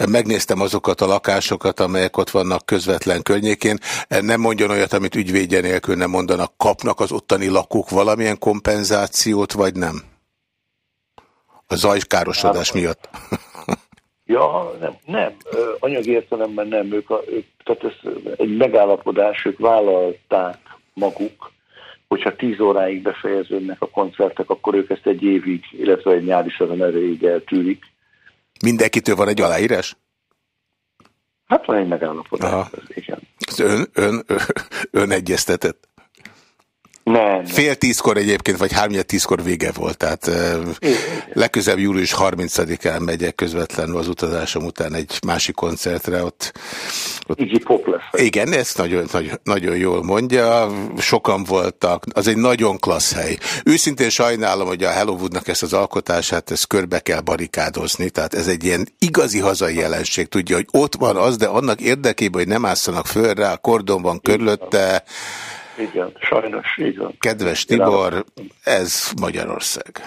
Megnéztem azokat a lakásokat, amelyek ott vannak közvetlen környékén. Nem mondjon olyat, amit ügyvédje nélkül nem mondanak. Kapnak az ottani lakók valamilyen kompenzációt, vagy nem? A zajkárosodás miatt. [LAUGHS] Ja, nem, nem. Anyagi értelemben nem. Ők, a, ők, tehát ez egy megállapodás, ők vállalták maguk, hogyha tíz óráig befejeződnek a koncertek, akkor ők ezt egy évig, illetve egy nyári szezon erőig eltűrik. Mindenkitől van egy aláírás? Hát van egy megállapodás, igen. Az ön, ön, ön, ön egyeztetett? Nem. Fél tízkor egyébként, vagy háromnyed tízkor vége volt, tehát Igen. legközelebb július 30-án megyek közvetlenül az utazásom után egy másik koncertre. Ott, ott Iggy Pop lesz. Igen, ezt nagyon, nagyon, nagyon jól mondja, sokan voltak, az egy nagyon klassz hely. Őszintén sajnálom, hogy a Hellowoodnak ezt az alkotását, ezt körbe kell barikádozni, tehát ez egy ilyen igazi hazai jelenség, tudja, hogy ott van az, de annak érdekében, hogy nem ásszanak föl rá, kordon van körülötte, igen, sajnos, így van. Kedves Tibor, ez Magyarország.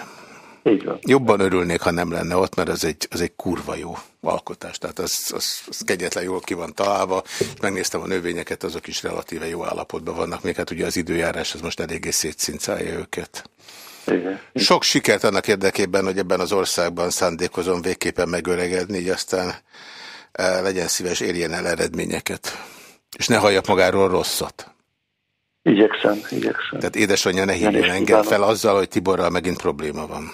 Így van. Jobban örülnék, ha nem lenne ott, mert az egy, az egy kurva jó alkotás. Tehát az, az, az kegyetlen jól ki van találva. Megnéztem a növényeket, azok is relatíve jó állapotban vannak. Még hát ugye az időjárás az most eléggé szétszincálja őket. Igen. Sok sikert annak érdekében, hogy ebben az országban szándékozom végképpen megöregedni, így aztán e, legyen szíves, érjen el eredményeket. És ne halljak magáról rosszat. Igyekszem, igyekszem. Tehát édesanyja ne hívjon engem fel azzal, hogy Tiborral megint probléma van.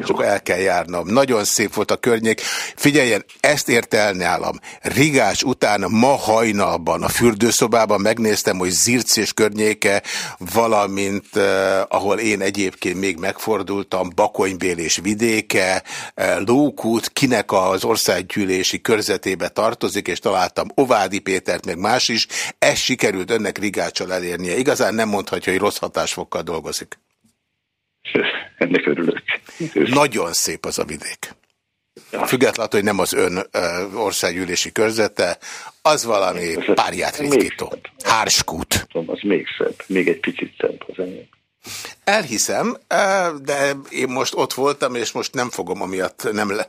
És akkor el kell járnom. Nagyon szép volt a környék. Figyeljen, ezt érte el nálam. Rigás után ma hajnalban a fürdőszobában megnéztem, hogy Zirc és környéke, valamint eh, ahol én egyébként még megfordultam, Bakonybél és vidéke, eh, Lókút, kinek az országgyűlési körzetébe tartozik, és találtam Ovádi Pétert, meg más is. Ez sikerült önnek Rigáccsal elérnie. Igazán nem mondhatja, hogy rossz hatásfokkal dolgozik. Ennek örülök. Nagyon szép az a vidék. Függetlenül, hogy nem az ön országgyűlési körzete, az valami párját ritkító. Hárskút. Az még szebb, még egy picit szebb az enyém. Elhiszem, de én most ott voltam, és most nem fogom amiatt nem le,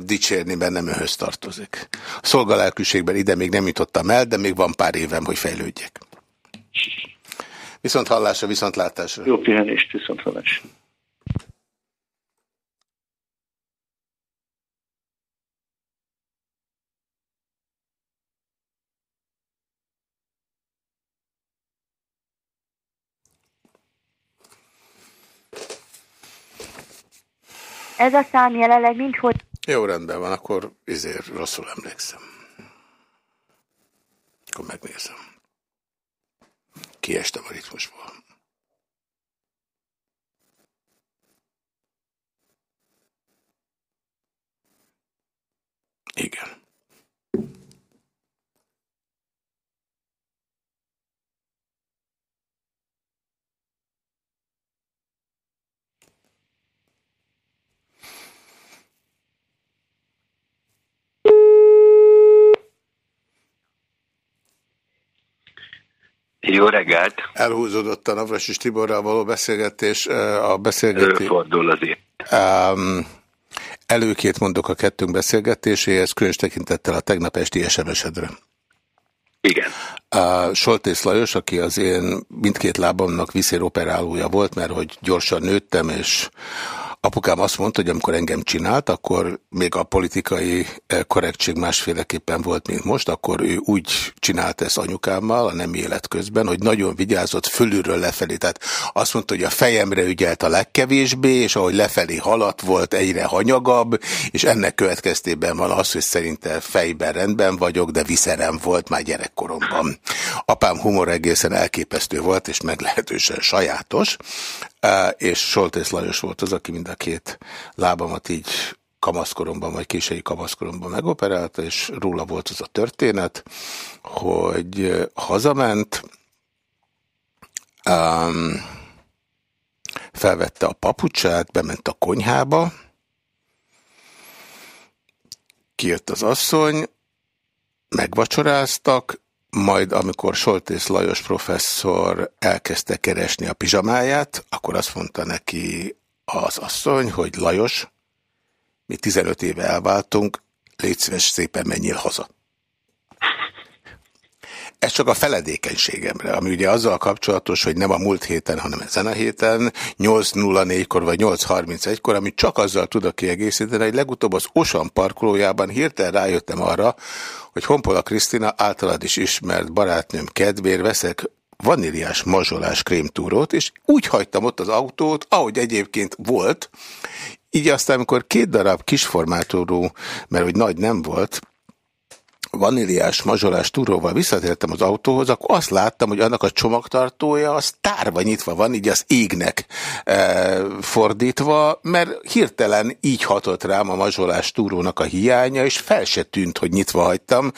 dicsérni, mert nem önhöz tartozik. A szolgalelkűségben ide még nem jutottam el, de még van pár évem, hogy fejlődjek. Viszont hallásra, viszont látásra. Jó pihenést, viszont hallásra. Ez a szám jelenleg nincs, hogy... Jó, rendben van, akkor ezért rosszul emlékszem. Akkor megnézem. Kiestem a ritmusból. Igen. Jó reggelt! Elhúzódott a Navras és Tiborral való beszélgetés. A beszélgetés... Előfordul azért. Um, előkét mondok a kettőnk beszélgetéséhez, különös tekintettel a tegnap esti SMS-edre. Igen. A Soltész Lajos, aki az én mindkét lábamnak viszéroperálója volt, mert hogy gyorsan nőttem, és Apukám azt mondta, hogy amikor engem csinált, akkor még a politikai eh, korrektség másféleképpen volt, mint most, akkor ő úgy csinált ezt anyukámmal a nem élet közben, hogy nagyon vigyázott fölülről lefelé. Tehát azt mondta, hogy a fejemre ügyelt a legkevésbé, és ahogy lefelé haladt volt, egyre hanyagabb, és ennek következtében van az, hogy szerinte fejben rendben vagyok, de viszerem volt már gyerekkoromban. Apám humor egészen elképesztő volt, és meglehetősen sajátos és Soltész Lajos volt az, aki mind a két lábamat így kamaszkoromban, vagy késői kamaszkoromban megoperálta, és róla volt az a történet, hogy hazament, um, felvette a papucsát, bement a konyhába, kijött az asszony, megvacsoráztak, majd amikor Soltész Lajos professzor elkezdte keresni a pizsamáját, akkor azt mondta neki az asszony, hogy Lajos, mi 15 éve elváltunk, légy szíves, szépen menjél haza. Ez csak a feledékenységemre, ami ugye azzal kapcsolatos, hogy nem a múlt héten, hanem ezen a héten, 8.04-kor vagy 8.31-kor, amit csak azzal tudok kiegészíteni, hogy legutóbb az Osan parkolójában hirtelen rájöttem arra, hogy Honpola Krisztina általad is ismert barátnőm kedvér veszek vaníliás mazsolás krémtúrót, és úgy hagytam ott az autót, ahogy egyébként volt, így aztán, amikor két darab kisformátorú, mert hogy nagy nem volt, vaníliás mazsolás túróval visszatértem az autóhoz, akkor azt láttam, hogy annak a csomagtartója az tárva nyitva van, így az égnek e, fordítva, mert hirtelen így hatott rám a mazsolás túrónak a hiánya, és fel se tűnt, hogy nyitva hagytam,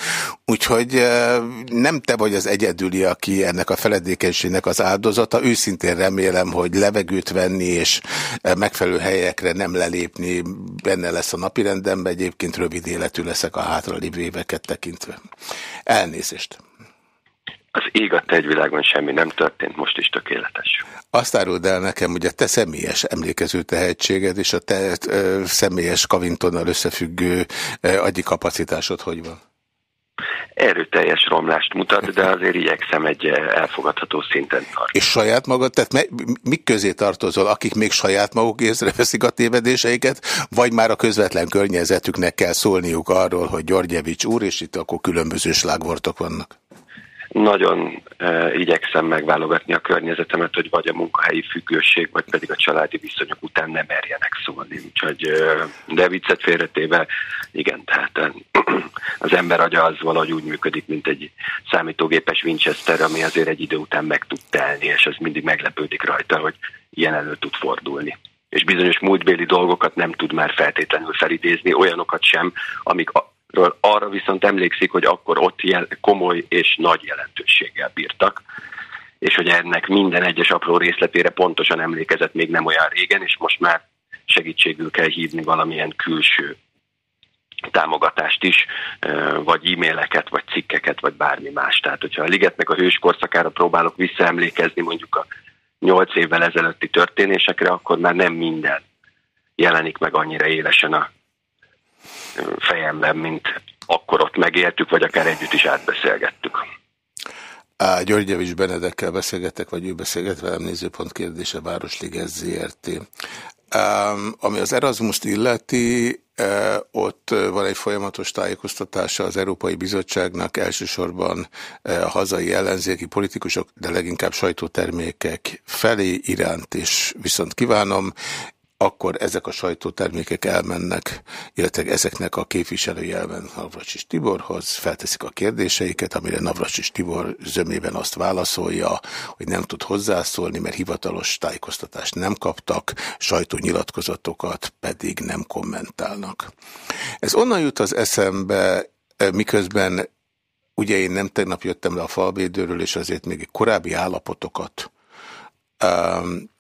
úgyhogy e, nem te vagy az egyedüli, aki ennek a feledékenységnek az áldozata, őszintén remélem, hogy levegőt venni és e, megfelelő helyekre nem lelépni benne lesz a napirendemben, egyébként rövid életű leszek a hátralévő éveket tekintve tekintve. Elnézést. Az ég a világon semmi nem történt, most is tökéletes. Azt áruld el nekem, hogy a te személyes emlékező tehetséged és a te ö, személyes kavintonnal összefüggő ö, agyi kapacitásod hogy van? Erőteljes romlást mutat, de azért igyekszem egy elfogadható szinten tartani. És saját magad, tehát mik közé tartozol, akik még saját maguk észreveszik a tévedéseiket, vagy már a közvetlen környezetüknek kell szólniuk arról, hogy Györgyevics úr, és itt akkor különböző slágvortok vannak? Nagyon e, igyekszem megválogatni a környezetemet, hogy vagy a munkahelyi függőség, vagy pedig a családi viszonyok után nem merjenek szólni. Úgyhogy, e, de viccet félretéve, igen, tehát e, [CLEARS THROAT] az ember agya az valahogy úgy működik, mint egy számítógépes Winchester, ami azért egy idő után meg tud telni, és az mindig meglepődik rajta, hogy ilyen elő tud fordulni és bizonyos múltbéli dolgokat nem tud már feltétlenül felidézni, olyanokat sem, amik ről arra viszont emlékszik, hogy akkor ott jel, komoly és nagy jelentőséggel bírtak, és hogy ennek minden egyes apró részletére pontosan emlékezett még nem olyan régen, és most már segítségül kell hívni valamilyen külső támogatást is, vagy e-maileket, vagy cikkeket, vagy bármi más. Tehát, hogyha a Ligetnek a hőskorszakára próbálok visszaemlékezni mondjuk a nyolc évvel ezelőtti történésekre, akkor már nem minden jelenik meg annyira élesen a fejemben, mint akkor ott megéltük, vagy akár együtt is átbeszélgettük. Á, Györgyevics Benedekkel beszélgetek, vagy ő beszélget velem nézőpont kérdése Városliges ZRT. Um, ami az Erasmus-t illeti, uh, ott van egy folyamatos tájékoztatása az Európai Bizottságnak, elsősorban uh, a hazai ellenzéki politikusok, de leginkább sajtótermékek felé iránt is viszont kívánom akkor ezek a sajtótermékek elmennek, illetve ezeknek a képviselői elmen Navracsis Tiborhoz, felteszik a kérdéseiket, amire Navracsis Tibor zömében azt válaszolja, hogy nem tud hozzászólni, mert hivatalos tájékoztatást nem kaptak, sajtónyilatkozatokat pedig nem kommentálnak. Ez onnan jut az eszembe, miközben ugye én nem tegnap jöttem le a falvédőről, és azért még korábbi állapotokat um,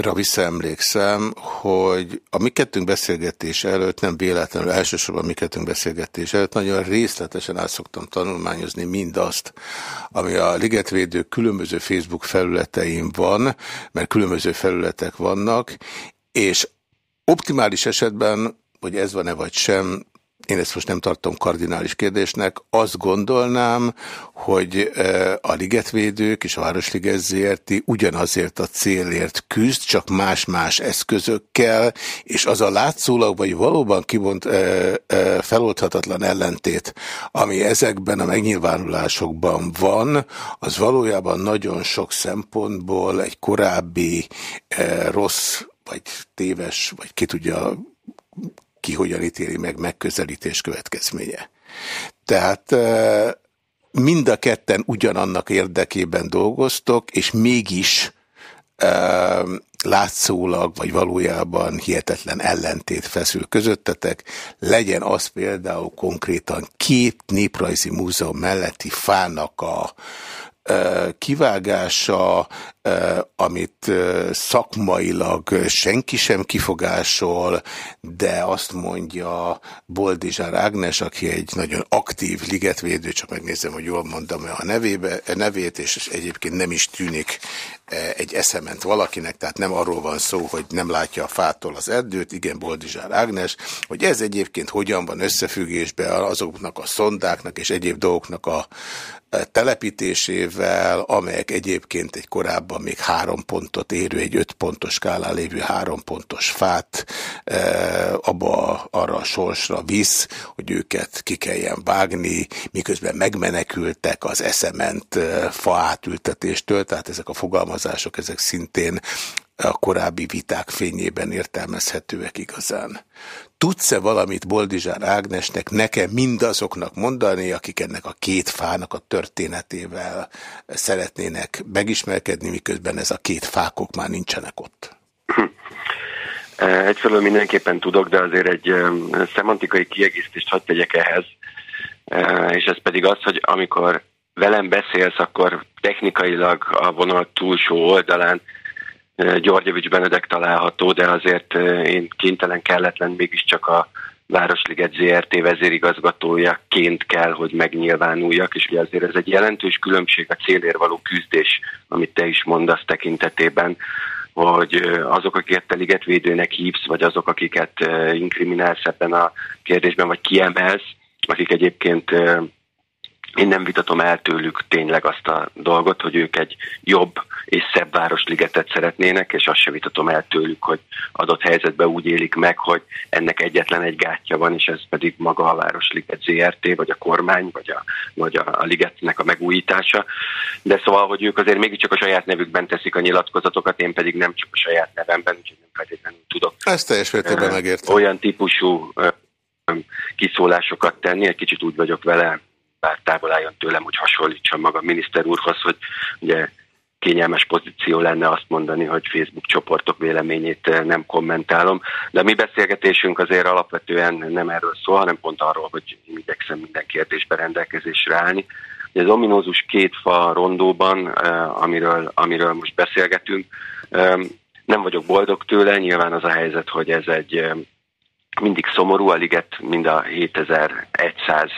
ra visszaemlékszem, hogy a mi kettőnk beszélgetés előtt, nem véletlenül, elsősorban mi kettőnk beszélgetés előtt nagyon részletesen át szoktam tanulmányozni mindazt, ami a ligetvédő különböző Facebook felületein van, mert különböző felületek vannak, és optimális esetben, hogy ez van-e vagy sem, én ezt most nem tartom kardinális kérdésnek, azt gondolnám, hogy e, a ligetvédők és a Városliget ZRT ugyanazért a célért küzd, csak más-más eszközökkel, és az a látszólag, vagy valóban kibont e, e, feloldhatatlan ellentét, ami ezekben a megnyilvánulásokban van, az valójában nagyon sok szempontból egy korábbi rossz, vagy téves, vagy ki tudja ki hogyan ítéli meg megközelítés következménye. Tehát mind a ketten ugyanannak érdekében dolgoztok, és mégis látszólag, vagy valójában hihetetlen ellentét feszül közöttetek, legyen az például konkrétan két néprajzi múzeum melletti fának a kivágása, amit szakmailag senki sem kifogásol, de azt mondja Boldizsár Ágnes, aki egy nagyon aktív ligetvédő, csak megnézem, hogy jól mondom -e a nevébe, nevét, és egyébként nem is tűnik egy eszement valakinek, tehát nem arról van szó, hogy nem látja a fától az erdőt, igen, Boldizsár Ágnes, hogy ez egyébként hogyan van összefüggésben azoknak a szondáknak és egyéb dolgoknak a telepítésével, amelyek egyébként egy korábban még három pontot érő, egy öt pontos skálán lévő három pontos fát e, abba arra a sorsra visz, hogy őket ki kelljen vágni, miközben megmenekültek az eszement e, fa átültetéstől, tehát ezek a fogalmazások, ezek szintén a korábbi viták fényében értelmezhetőek igazán. Tudsz-e valamit Boldizsár Ágnesnek, nekem mindazoknak mondani, akik ennek a két fának a történetével szeretnének megismerkedni, miközben ez a két fákok már nincsenek ott? [CLEARS THROAT] Egyfelől mindenképpen tudok, de azért egy szemantikai kiegészítést hadd tegyek ehhez, és ez pedig az, hogy amikor velem beszélsz, akkor technikailag a vonal túlsó oldalán Györgyevics Benedek található, de azért én kénytelen kelletlen mégiscsak a Városliget ZRT. vezérigazgatójaként kell, hogy megnyilvánuljak, és ugye azért ez egy jelentős különbség a célér való küzdés, amit te is mondasz tekintetében, hogy azok, akiket te ligetvédőnek hívsz, vagy azok, akiket inkriminálsz ebben a kérdésben, vagy kiemelsz, akik egyébként én nem vitatom el tőlük tényleg azt a dolgot, hogy ők egy jobb és szebb városligetet szeretnének, és azt sem vitatom el tőlük, hogy adott helyzetben úgy élik meg, hogy ennek egyetlen egy gátja van, és ez pedig maga a Városliget ZRT, vagy a kormány, vagy a, vagy a, a ligetnek a megújítása. De szóval, hogy ők azért mégiscsak a saját nevükben teszik a nyilatkozatokat, én pedig nem csak a saját nevemben, úgyhogy nem feltétlenül tudok. Ezt teljes mértékben megértem. Olyan típusú kiszólásokat tenni, egy kicsit úgy vagyok vele, bár távol álljon tőlem, hogy hasonlítsam maga a miniszter úrhoz, hogy ugye kényelmes pozíció lenne azt mondani, hogy Facebook csoportok véleményét eh, nem kommentálom, de a mi beszélgetésünk azért alapvetően nem erről szól, hanem pont arról, hogy igyekszem minden kérdésbe rendelkezésre állni. Az ominózus két fa rondóban, eh, amiről, amiről most beszélgetünk, eh, nem vagyok boldog tőle, nyilván az a helyzet, hogy ez egy mindig szomorú, a liget mind a 7100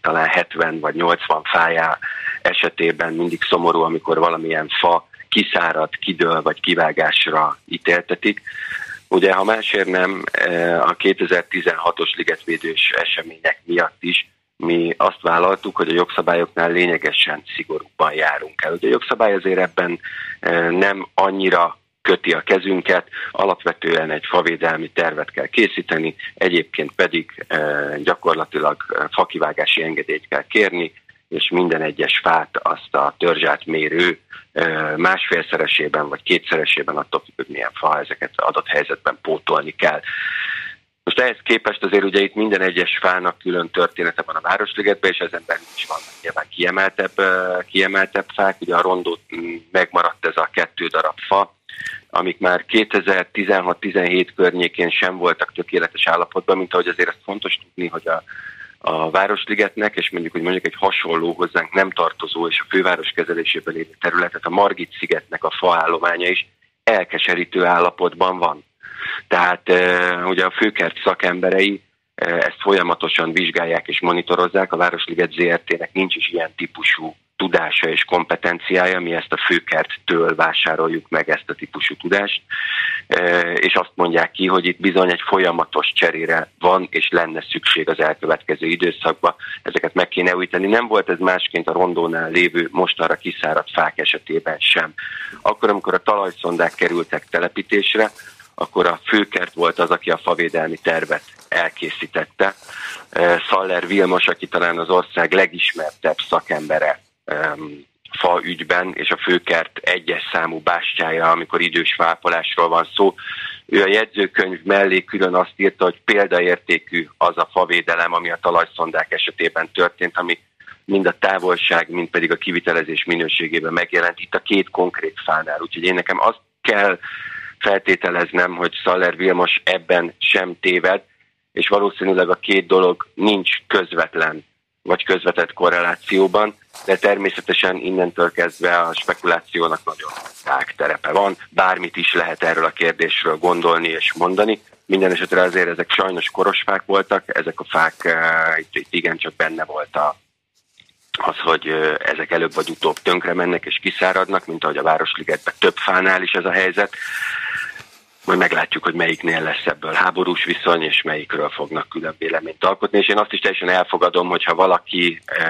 talán 70 vagy 80 fájá esetében mindig szomorú, amikor valamilyen fa kiszárad, kidől vagy kivágásra ítéltetik. Ugye, ha másért nem, a 2016-os ligetvédős események miatt is mi azt vállaltuk, hogy a jogszabályoknál lényegesen szigorúbban járunk el. Ugye a jogszabály azért ebben nem annyira köti a kezünket, alapvetően egy favédelmi tervet kell készíteni, egyébként pedig e, gyakorlatilag fakivágási engedélyt kell kérni, és minden egyes fát azt a törzsát mérő másfélszeresében vagy kétszeresében attól függ, milyen fa, ezeket adott helyzetben pótolni kell. Most ehhez képest azért ugye itt minden egyes fának külön története van a Városligetben, és ezen belül is vannak nyilván kiemeltebb, kiemeltebb fák. Ugye a rondó megmaradt ez a kettő darab fa, amik már 2016-17 környékén sem voltak tökéletes állapotban, mint ahogy azért ezt fontos tudni, hogy a, a Városligetnek, és mondjuk, hogy mondjuk egy hasonló hozzánk nem tartozó és a főváros kezelésében lévő területet, a Margit szigetnek a faállománya is elkeserítő állapotban van. Tehát ugye a főkert szakemberei ezt folyamatosan vizsgálják és monitorozzák. A Városliget ZRT-nek nincs is ilyen típusú tudása és kompetenciája, mi ezt a főkerttől vásároljuk meg ezt a típusú tudást, és azt mondják ki, hogy itt bizony egy folyamatos cserére van, és lenne szükség az elkövetkező időszakba. Ezeket meg kéne újítani. Nem volt ez másként a rondónál lévő mostanra kiszáradt fák esetében sem. Akkor, amikor a talajszondák kerültek telepítésre, akkor a főkert volt az, aki a favédelmi tervet elkészítette. Szaller Vilmos, aki talán az ország legismertebb szakembere fa ügyben, és a főkert egyes számú bástyája, amikor idős fápolásról van szó. Ő a jegyzőkönyv mellé külön azt írta, hogy példaértékű az a favédelem, ami a talajszondák esetében történt, ami mind a távolság, mind pedig a kivitelezés minőségében megjelent itt a két konkrét fánál. Úgyhogy én nekem azt kell feltételeznem, hogy Szaller Vilmos ebben sem téved, és valószínűleg a két dolog nincs közvetlen vagy közvetett korrelációban, de természetesen innentől kezdve a spekulációnak nagyon tág terepe van. Bármit is lehet erről a kérdésről gondolni és mondani. Minden esetre azért ezek sajnos koros fák voltak, ezek a fák uh, itt, itt igencsak benne volt a, az, hogy uh, ezek előbb vagy utóbb tönkre mennek és kiszáradnak, mint ahogy a Városligetben több fánál is ez a helyzet majd meglátjuk, hogy melyiknél lesz ebből háborús viszony, és melyikről fognak külön véleményt alkotni. És én azt is teljesen elfogadom, hogyha valaki eh,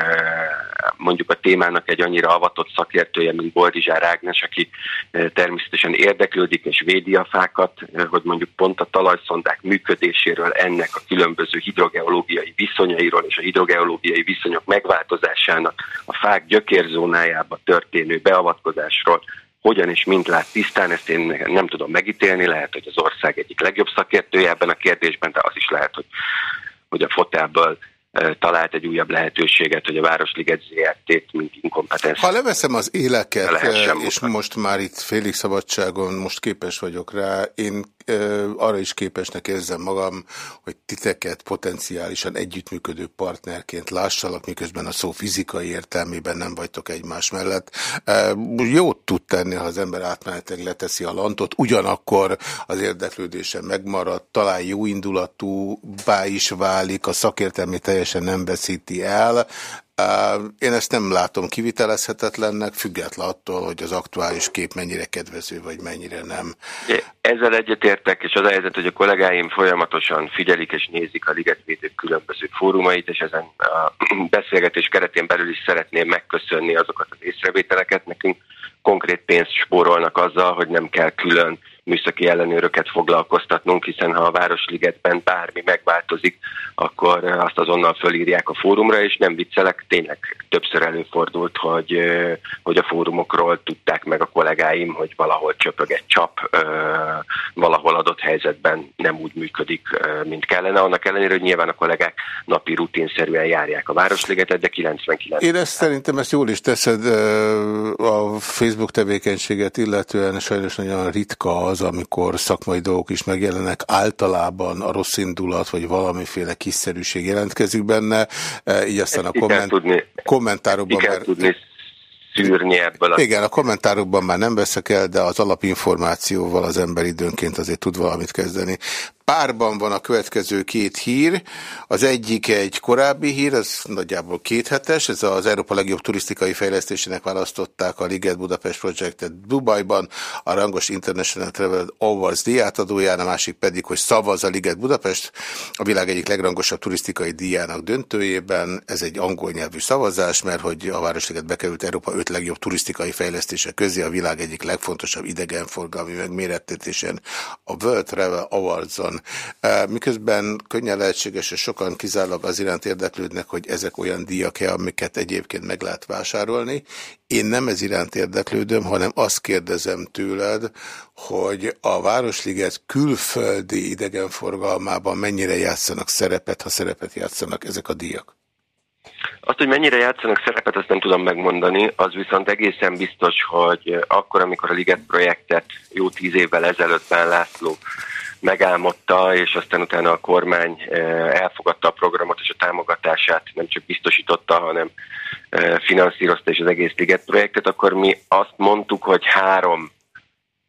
mondjuk a témának egy annyira avatott szakértője, mint Boldizsár Ágnes, aki eh, természetesen érdeklődik és védi a fákat, eh, hogy mondjuk pont a talajszondák működéséről, ennek a különböző hidrogeológiai viszonyairól és a hidrogeológiai viszonyok megváltozásának a fák gyökérzónájába történő beavatkozásról hogyan és mint lát tisztán, ezt én nem tudom megítélni, lehet, hogy az ország egyik legjobb szakértője ebben a kérdésben, de az is lehet, hogy, hogy a fotelből talált egy újabb lehetőséget, hogy a Városliget ZRT-t, mint inkompetens. Ha leveszem az éleket, és most már itt félig szabadságon, most képes vagyok rá, én arra is képesnek érzem magam, hogy titeket potenciálisan együttműködő partnerként lássalak, miközben a szó fizikai értelmében nem vagytok egymás mellett. Jót tud tenni, ha az ember átmenetileg leteszi a lantot, ugyanakkor az érdeklődése megmarad, talán jó indulatú, bá is válik, a szakértelmi teljesen nem veszíti el, én ezt nem látom kivitelezhetetlennek, független attól, hogy az aktuális kép mennyire kedvező, vagy mennyire nem. Ezzel egyetértek, és az a helyzet, hogy a kollégáim folyamatosan figyelik és nézik a ligetvédők különböző fórumait, és ezen a [CLEARS THROAT] beszélgetés keretén belül is szeretném megköszönni azokat az észrevételeket. Nekünk konkrét pénzt spórolnak azzal, hogy nem kell külön műszaki ellenőröket foglalkoztatnunk, hiszen ha a Városligetben bármi megváltozik, akkor azt azonnal fölírják a fórumra, és nem viccelek, tényleg többször előfordult, hogy, hogy a fórumokról tudták meg a kollégáim, hogy valahol csöpög egy csap, valahol adott helyzetben nem úgy működik, mint kellene. Annak ellenére, hogy nyilván a kollégák napi rutinszerűen járják a Városligetet, de 99. Én ezt szerintem ezt jól is teszed a Facebook tevékenységet, illetően sajnos nagyon ritka az, amikor szakmai dolgok is megjelennek, általában a rossz indulat, vagy valamiféle kiszerűség jelentkezik benne, e, így aztán a komment tudni, kommentárokban... Ki kell már... tudni szűrni ebből. A... Igen, a kommentárokban már nem veszek el, de az alapinformációval az ember időnként azért tud valamit kezdeni. Párban van a következő két hír. Az egyik egy korábbi hír, ez nagyjából kéthetes, ez az Európa legjobb turisztikai fejlesztésének választották a Liget Budapest Projectet Dubajban, a rangos International Travel Awards díjátadóján, a másik pedig, hogy szavaz a Liget Budapest, a világ egyik legrangosabb turisztikai díjának döntőjében. Ez egy angol nyelvű szavazás, mert hogy a Városliget bekerült Európa öt legjobb turisztikai fejlesztése közé, a világ egyik legfontosabb idegenforgalmi megmérettetésen, a World Travel Awards-on van. Miközben könnyen lehetséges, hogy sokan kizárólag az iránt érdeklődnek, hogy ezek olyan díjak-e, amiket egyébként meg lehet vásárolni. Én nem ez iránt érdeklődöm, hanem azt kérdezem tőled, hogy a Városliget külföldi idegenforgalmában mennyire játszanak szerepet, ha szerepet játszanak ezek a díjak? Azt, hogy mennyire játszanak szerepet, azt nem tudom megmondani, az viszont egészen biztos, hogy akkor, amikor a Liget projektet jó tíz évvel ezelőtt Ben László megálmodta, és aztán utána a kormány eh, elfogadta a programot és a támogatását nem csak biztosította, hanem eh, finanszírozta is az egész Liget projektet, akkor mi azt mondtuk, hogy három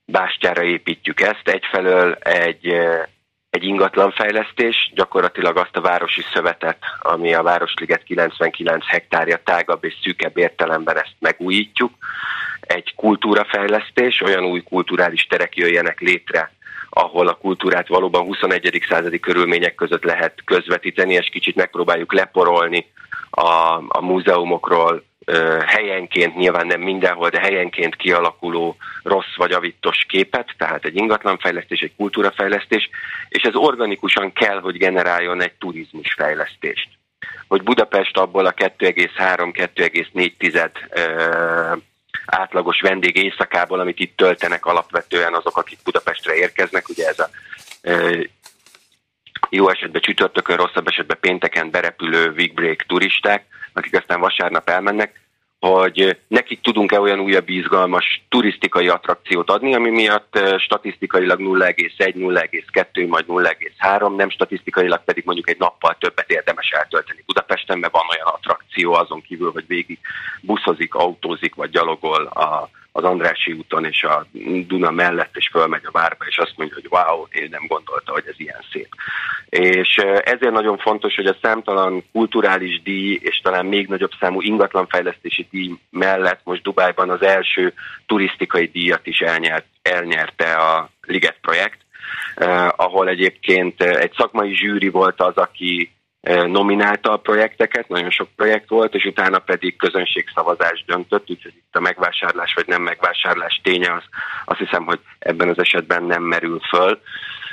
bástyára építjük ezt. Egyfelől egy eh, egy ingatlanfejlesztés, gyakorlatilag azt a városi szövetet, ami a Városliget 99 hektárja tágabb és szűkebb értelemben ezt megújítjuk. Egy kultúrafejlesztés, olyan új kulturális terek jöjjenek létre, ahol a kultúrát valóban 21. századi körülmények között lehet közvetíteni, és kicsit megpróbáljuk leporolni a, a múzeumokról, helyenként, nyilván nem mindenhol, de helyenként kialakuló rossz vagy avittos képet, tehát egy ingatlanfejlesztés, egy kultúrafejlesztés, és ez organikusan kell, hogy generáljon egy turizmusfejlesztést. Hogy Budapest abból a 2,3-2,4 átlagos vendég éjszakából, amit itt töltenek alapvetően azok, akik Budapestre érkeznek, ugye ez a jó esetben csütörtökön, rosszabb esetben pénteken berepülő week break turisták, akik aztán vasárnap elmennek, hogy nekik tudunk-e olyan újabb izgalmas turisztikai attrakciót adni, ami miatt statisztikailag 0,1, 0,2, majd 0,3, nem statisztikailag pedig mondjuk egy nappal többet érdemes eltölteni Budapesten, mert van olyan attrakció azon kívül, hogy végig buszozik, autózik vagy gyalogol a, az Andrási úton és a Duna mellett, és fölmegy a várba, és azt mondja, hogy wow, én nem gondolta, hogy ez ilyen szép. És ezért nagyon fontos, hogy a számtalan kulturális díj, és talán még nagyobb számú ingatlanfejlesztési díj mellett most Dubájban az első turisztikai díjat is elnyert, elnyerte a Liget projekt, eh, ahol egyébként egy szakmai zsűri volt az, aki nominálta a projekteket, nagyon sok projekt volt, és utána pedig közönségszavazás döntött, úgyhogy itt a megvásárlás vagy nem megvásárlás ténye az, azt hiszem, hogy ebben az esetben nem merül föl,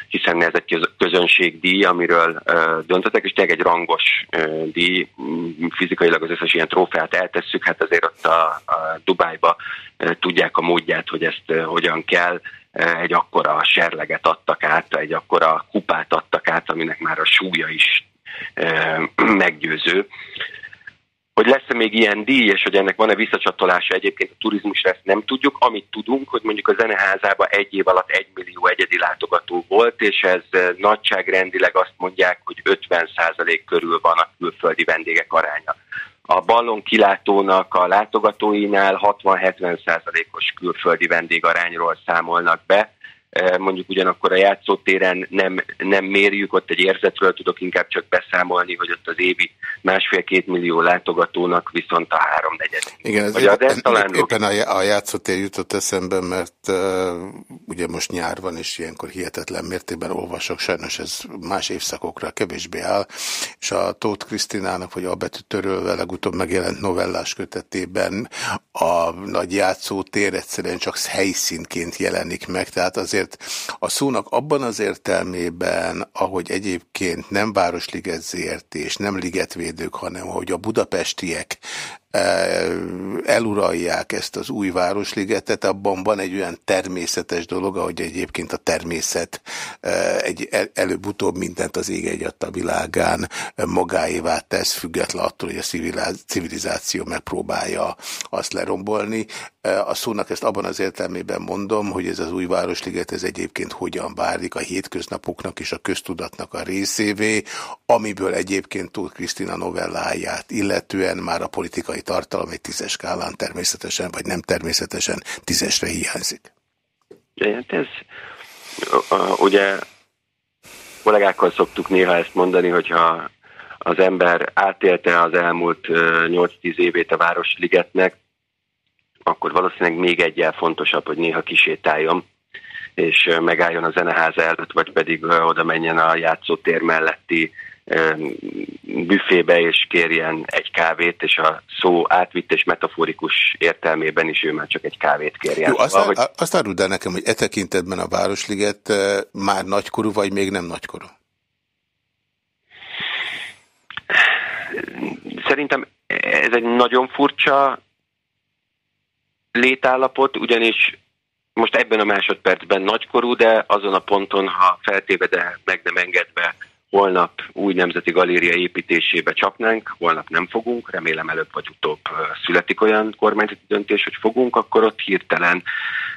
hiszen ez egy közönségdíj, amiről uh, döntöttek, és tényleg egy rangos uh, díj, fizikailag az összes ilyen trófeát eltesszük, hát azért ott a, a Dubájba tudják a módját, hogy ezt hogyan kell, egy akkora serleget adtak át, egy akkora kupát adtak át, aminek már a súlya is meggyőző. Hogy lesz-e még ilyen díj, és hogy ennek van-e visszacsatolása egyébként a turizmusra, ezt nem tudjuk. Amit tudunk, hogy mondjuk a zeneházában egy év alatt egy millió egyedi látogató volt, és ez nagyságrendileg azt mondják, hogy 50% körül van a külföldi vendégek aránya. A ballon kilátónak a látogatóinál 60-70%-os külföldi vendégarányról számolnak be, mondjuk ugyanakkor a játszótéren nem, nem mérjük, ott egy érzetről tudok inkább csak beszámolni, hogy ott az évi másfél-két millió látogatónak viszont a háromnegyed. Igen, ez éppen, ez talán éppen a, a játszótér jutott eszembe, mert uh, ugye most nyár van, és ilyenkor hihetetlen mértékben olvasok, sajnos ez más évszakokra kevésbé áll, és a Tóth Krisztinának, vagy a betű törölve legutóbb megjelent novellás kötetében a nagy játszótér egyszerűen csak helyszínként jelenik meg, tehát azért azért a szónak abban az értelmében, ahogy egyébként nem Városliget ZRT. és nem ligetvédők, hanem hogy a budapestiek eluralják ezt az új városligetet, abban van egy olyan természetes dolog, ahogy egyébként a természet egy előbb-utóbb mindent az ég egy a világán magáévá tesz, független attól, hogy a civilizáció megpróbálja azt lerombolni. A szónak ezt abban az értelmében mondom, hogy ez az új városliget, ez egyébként hogyan válik a hétköznapoknak és a köztudatnak a részévé, amiből egyébként Tóth Krisztina novelláját illetően már a politikai politikai tartalom egy tízes skálán természetesen, vagy nem természetesen tízesre hiányzik. Hát ez ugye kollégákkal szoktuk néha ezt mondani, hogyha az ember átélte az elmúlt 8-10 évét a Városligetnek, akkor valószínűleg még egyel fontosabb, hogy néha kisétáljon, és megálljon a zeneház előtt, vagy pedig oda menjen a játszótér melletti büfébe és kérjen egy kávét, és a szó átvitt és metaforikus értelmében is ő már csak egy kávét kérjen. Jó, azt, Valahogy... azt áruld el nekem, hogy e tekintetben a Városliget már nagykorú, vagy még nem nagykorú? Szerintem ez egy nagyon furcsa létállapot, ugyanis most ebben a másodpercben nagykorú, de azon a ponton, ha feltéve, de meg nem engedve holnap új nemzeti galéria építésébe csapnánk, holnap nem fogunk, remélem előbb vagy utóbb születik olyan kormányzati döntés, hogy fogunk, akkor ott hirtelen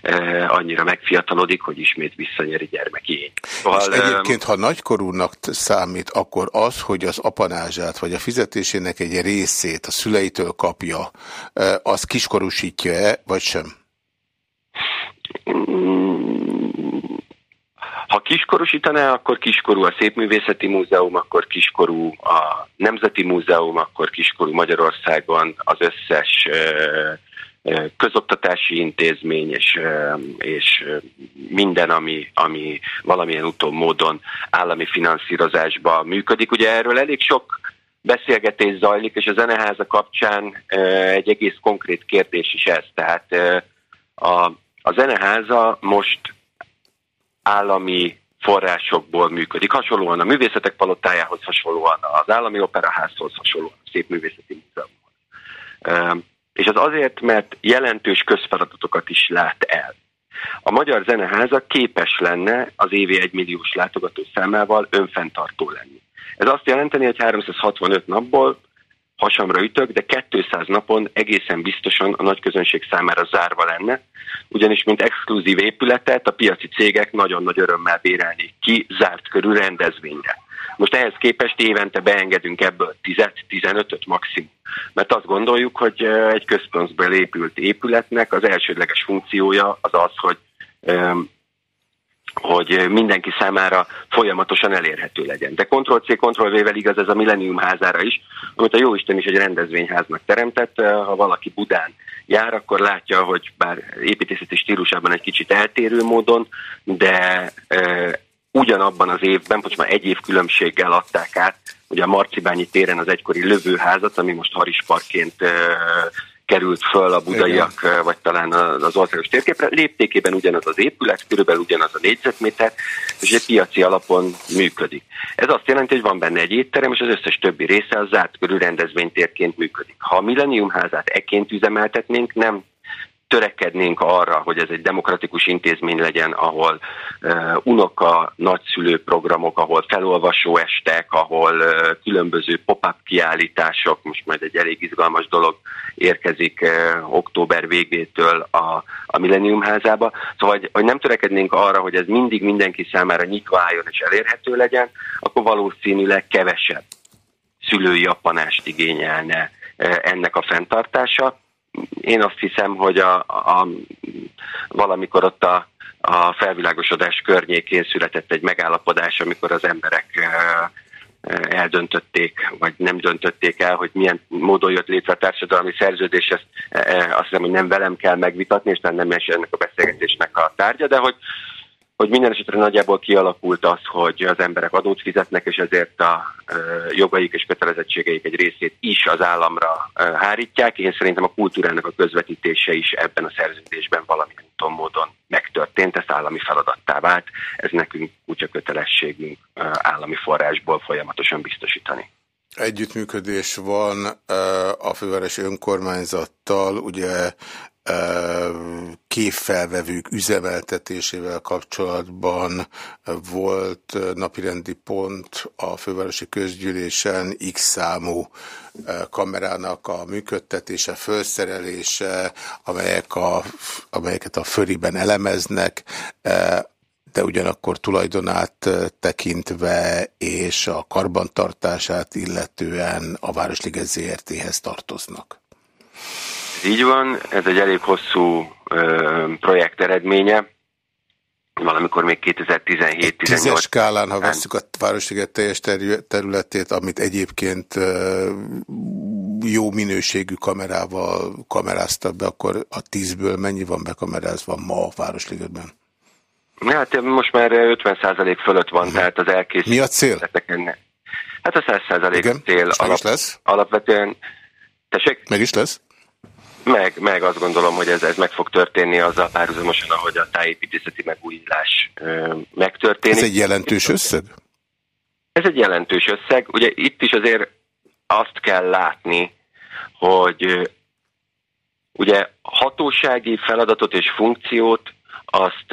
eh, annyira megfiatalodik, hogy ismét visszanyeri gyermeki Szóval, És egyébként, ha nagykorúnak számít, akkor az, hogy az apanázsát vagy a fizetésének egy részét a szüleitől kapja, az kiskorúsítja-e, vagy sem? Ha kiskorúsítaná, akkor kiskorú a Szépművészeti Múzeum, akkor kiskorú a Nemzeti Múzeum, akkor kiskorú Magyarországon az összes közoktatási intézmény és, és minden, ami, ami valamilyen utóbb módon állami finanszírozásban működik. Ugye erről elég sok beszélgetés zajlik, és a zeneháza kapcsán egy egész konkrét kérdés is ez. Tehát a, a zeneháza most állami forrásokból működik. Hasonlóan a művészetek palotájához, hasonlóan az állami operaházhoz, hasonlóan a szép művészeti múzeumhoz. És az azért, mert jelentős közfeladatokat is lát el. A Magyar Zeneháza képes lenne az évi egymilliós látogató számával önfenntartó lenni. Ez azt jelenteni, hogy 365 napból hasamra ütök, de 200 napon egészen biztosan a nagy közönség számára zárva lenne, ugyanis mint exkluzív épületet a piaci cégek nagyon nagy örömmel bérelnék ki zárt körű rendezvényre. Most ehhez képest évente beengedünk ebből 10-15-öt maximum. Mert azt gondoljuk, hogy egy központból épült épületnek az elsődleges funkciója az az, hogy hogy mindenki számára folyamatosan elérhető legyen. De Ctrl-C, Ctrl-V-vel igaz ez a Millennium házára is, amit a Jóisten is egy rendezvényháznak teremtett. Ha valaki Budán jár, akkor látja, hogy bár építészeti stílusában egy kicsit eltérő módon, de e, ugyanabban az évben, már egy év különbséggel adták át, ugye a Marcibányi téren az egykori lövőházat, ami most Harisparkként e, került föl a budaiak, Igen. vagy talán az országos térképre. Léptékében ugyanaz az épület, körülbelül ugyanaz a négyzetméter, és egy piaci alapon működik. Ez azt jelenti, hogy van benne egy étterem, és az összes többi része az zárt körül rendezvénytérként működik. Ha a Millennium házát ekként üzemeltetnénk, nem törekednénk arra, hogy ez egy demokratikus intézmény legyen, ahol uh, unoka, nagyszülő programok, ahol felolvasó estek, ahol uh, különböző pop-up kiállítások, most majd egy elég izgalmas dolog érkezik uh, október végétől a, a Millennium házába. Szóval, hogy, hogy nem törekednénk arra, hogy ez mindig mindenki számára nyitva álljon és elérhető legyen, akkor valószínűleg kevesebb szülői appanást igényelne ennek a fenntartása én azt hiszem, hogy a, a, valamikor ott a, a felvilágosodás környékén született egy megállapodás, amikor az emberek eldöntötték, vagy nem döntötték el, hogy milyen módon jött létre a társadalmi szerződés, ezt azt hiszem, hogy nem velem kell megvitatni, és nem is ennek a beszélgetésnek a tárgya, de hogy hogy minden esetre nagyjából kialakult az, hogy az emberek adót fizetnek, és ezért a jogaik és kötelezettségeik egy részét is az államra hárítják. Én szerintem a kultúrának a közvetítése is ebben a szerződésben valamilyen úton módon megtörtént, ezt állami feladattá vált. Ez nekünk kutya kötelességünk állami forrásból folyamatosan biztosítani. Együttműködés van a fővárosi önkormányzattal, ugye képfelvevők üzemeltetésével kapcsolatban volt napirendi pont a fővárosi közgyűlésen X számú kamerának a működtetése, felszerelése, amelyek a, amelyeket a föriben elemeznek, de ugyanakkor tulajdonát tekintve és a karbantartását illetően a Városliget ZRT-hez tartoznak így van, ez egy elég hosszú ö, projekt eredménye, valamikor még 2017-18. Tízes skálán, ha veszük a Városliget teljes területét, amit egyébként jó minőségű kamerával kamerázta be, akkor a tízből mennyi van bekamerázva ma a Városligetben? Hát most már 50% fölött van, uh mhm. -huh. tehát az elkészített. Mi a cél? Hát a 100% cél alap, lesz? alapvetően... Tessék? Meg is lesz? Meg, meg azt gondolom, hogy ez, ez meg fog történni azzal párhuzamosan, ahogy a tájépítészeti megújulás ö, megtörténik. Ez egy jelentős összeg? Ez egy jelentős összeg. Ugye itt is azért azt kell látni, hogy ugye hatósági feladatot és funkciót azt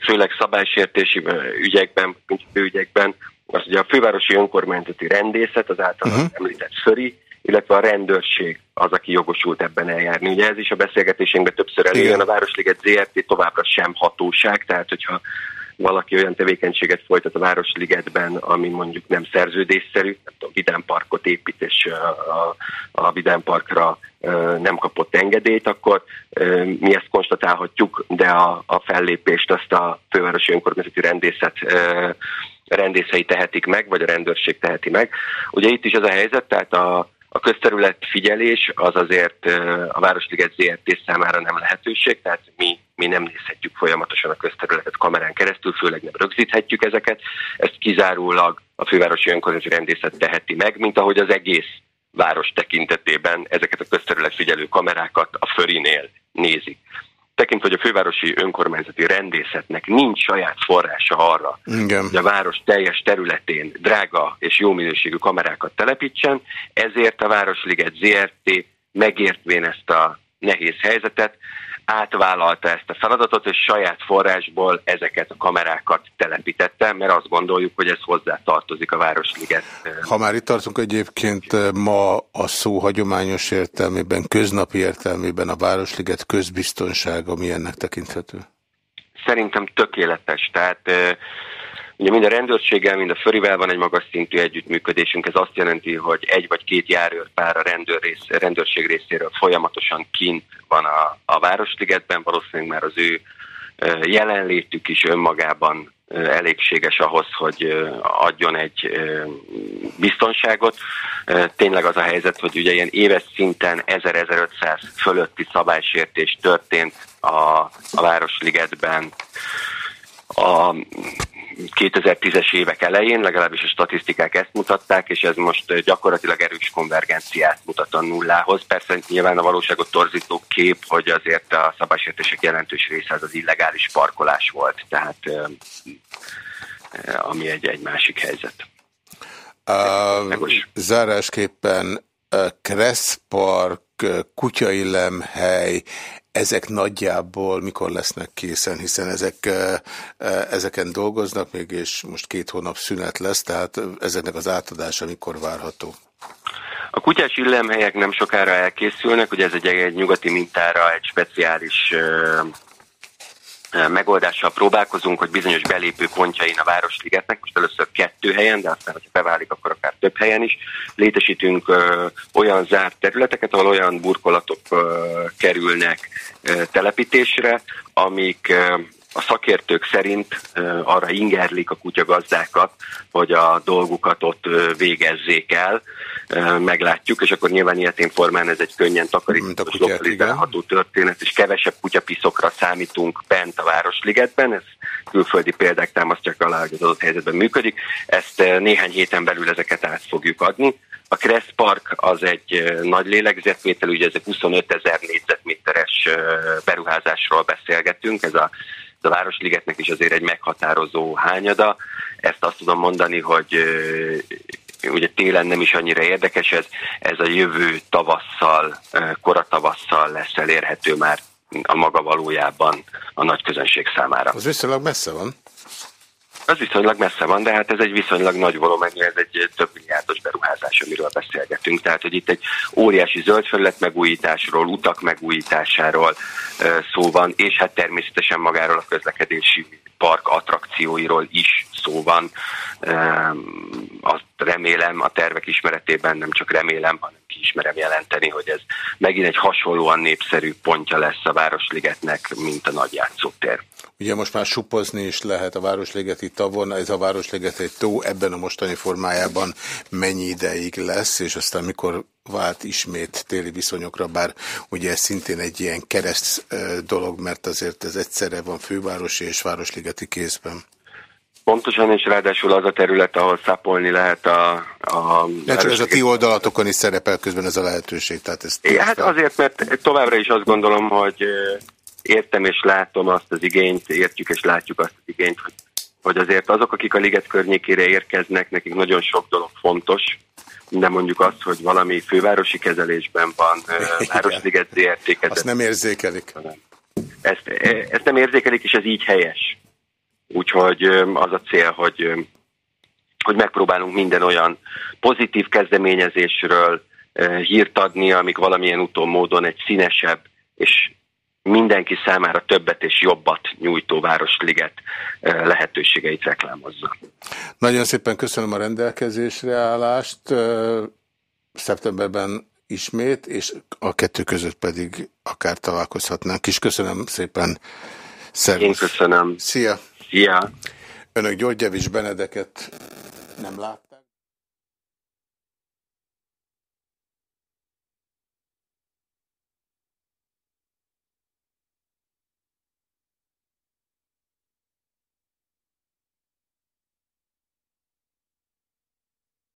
főleg szabálysértési ügyekben, ügyekben, az ugye a fővárosi önkormányzati rendészet, az által uh-huh. említett Föri, illetve a rendőrség az, aki jogosult ebben eljárni. Ugye ez is a beszélgetésünkben többször előjön, a Városliget ZRT továbbra sem hatóság, tehát hogyha valaki olyan tevékenységet folytat a Városligetben, ami mondjuk nem szerződésszerű, nem tudom, vidámparkot épít, és a, a vidámparkra nem kapott engedélyt, akkor mi ezt konstatálhatjuk, de a, a fellépést azt a fővárosi önkormányzati rendészet rendészei tehetik meg, vagy a rendőrség teheti meg. Ugye itt is az a helyzet, tehát a, a közterület figyelés az azért a Városliget ZRT számára nem lehetőség, tehát mi, mi nem nézhetjük folyamatosan a közterületet kamerán keresztül, főleg nem rögzíthetjük ezeket. Ezt kizárólag a fővárosi önkormányzati rendészet teheti meg, mint ahogy az egész város tekintetében ezeket a közterület figyelő kamerákat a förinél nézik tekintve, hogy a fővárosi önkormányzati rendészetnek nincs saját forrása arra, Igen. hogy a város teljes területén drága és jó minőségű kamerákat telepítsen, ezért a Városliget ZRT megértvén ezt a nehéz helyzetet, átvállalta ezt a feladatot, és saját forrásból ezeket a kamerákat telepítette, mert azt gondoljuk, hogy ez hozzá tartozik a Városliget. Ha már itt tartunk egyébként ma a szó hagyományos értelmében, köznapi értelmében a Városliget közbiztonsága milyennek tekinthető? Szerintem tökéletes. Tehát eh, Ugye mind a rendőrséggel, mind a förivel van egy magas szintű együttműködésünk. Ez azt jelenti, hogy egy vagy két járőrpár a rendőr rész, rendőrség részéről folyamatosan kint van a, a Városligetben. Valószínűleg már az ő jelenlétük is önmagában elégséges ahhoz, hogy adjon egy biztonságot. Tényleg az a helyzet, hogy ugye ilyen éves szinten 1000-1500 fölötti szabálysértés történt a, a Városligetben a 2010-es évek elején, legalábbis a statisztikák ezt mutatták, és ez most gyakorlatilag erős konvergenciát mutat a nullához. Persze nyilván a valóságot torzító kép, hogy azért a szabálysértések jelentős része az az illegális parkolás volt, tehát ami egy, egy másik helyzet. Uh, zárásképpen Kressz Park, Kutyaillemhely, ezek nagyjából mikor lesznek készen, hiszen ezek, ezeken dolgoznak még, és most két hónap szünet lesz, tehát ezeknek az átadása mikor várható? A kutyás illemhelyek nem sokára elkészülnek, ugye ez egy, egy nyugati mintára egy speciális megoldással próbálkozunk, hogy bizonyos belépő pontjain a Városligetnek, most először kettő helyen, de aztán, hogyha beválik, akkor akár több helyen is, létesítünk ö, olyan zárt területeket, ahol olyan burkolatok ö, kerülnek ö, telepítésre, amik ö, a szakértők szerint arra ingerlik a kutyagazdákat, hogy a dolgukat ott végezzék el, meglátjuk, és akkor nyilván ilyetén formán ez egy könnyen takarítható, lokalizálható történet, és kevesebb kutyapiszokra számítunk bent a Városligetben, ez külföldi példák támasztják alá, hogy az adott helyzetben működik, ezt néhány héten belül ezeket át fogjuk adni. A Kressz Park az egy nagy lélegzetvétel, ugye ezek 25 ezer négyzetméteres beruházásról beszélgetünk, ez a a Városligetnek is azért egy meghatározó hányada. Ezt azt tudom mondani, hogy ugye télen nem is annyira érdekes ez, ez a jövő tavasszal, koratavasszal lesz elérhető már a maga valójában a nagy közönség számára. Az viszonylag messze van. Az viszonylag messze van, de hát ez egy viszonylag nagy volumenű, ez egy több milliárdos beruházás, amiről beszélgetünk. Tehát, hogy itt egy óriási zöld felület megújításról, utak megújításáról szó van, és hát természetesen magáról a közlekedési park attrakcióiról is szó van. Azt remélem a tervek ismeretében nem csak remélem, hanem ki ismerem jelenteni, hogy ez megint egy hasonlóan népszerű pontja lesz a Városligetnek, mint a nagy játszótér. Ugye most már supozni is lehet a Városligeti tavon, ez a Városliget egy tó ebben a mostani formájában mennyi ideig lesz, és aztán mikor vált ismét téli viszonyokra, bár ugye ez szintén egy ilyen kereszt dolog, mert azért ez egyszerre van fővárosi és városligeti kézben. Pontosan, és ráadásul az a terület, ahol szápolni lehet a... a csak ez a ti oldalatokon is szerepel közben ez a lehetőség. Tehát ezt é, hát azért, mert továbbra is azt gondolom, hogy értem és látom azt az igényt, értjük és látjuk azt az igényt, hogy, hogy azért azok, akik a liget környékére érkeznek, nekik nagyon sok dolog fontos, de mondjuk azt, hogy valami fővárosi kezelésben van, [LAUGHS] Városliget ZRT Azt nem érzékelik. Ezt, ezt nem érzékelik, és ez így helyes. Úgyhogy az a cél, hogy, hogy megpróbálunk minden olyan pozitív kezdeményezésről hírt adni, amik valamilyen úton módon egy színesebb és mindenki számára többet és jobbat nyújtó Városliget lehetőségeit reklámozza. Nagyon szépen köszönöm a rendelkezésre állást. Szeptemberben ismét, és a kettő között pedig akár találkozhatnánk is. Köszönöm szépen. Szervusz. Én köszönöm. Szia. Szia. Önök György Javis Benedeket nem lát.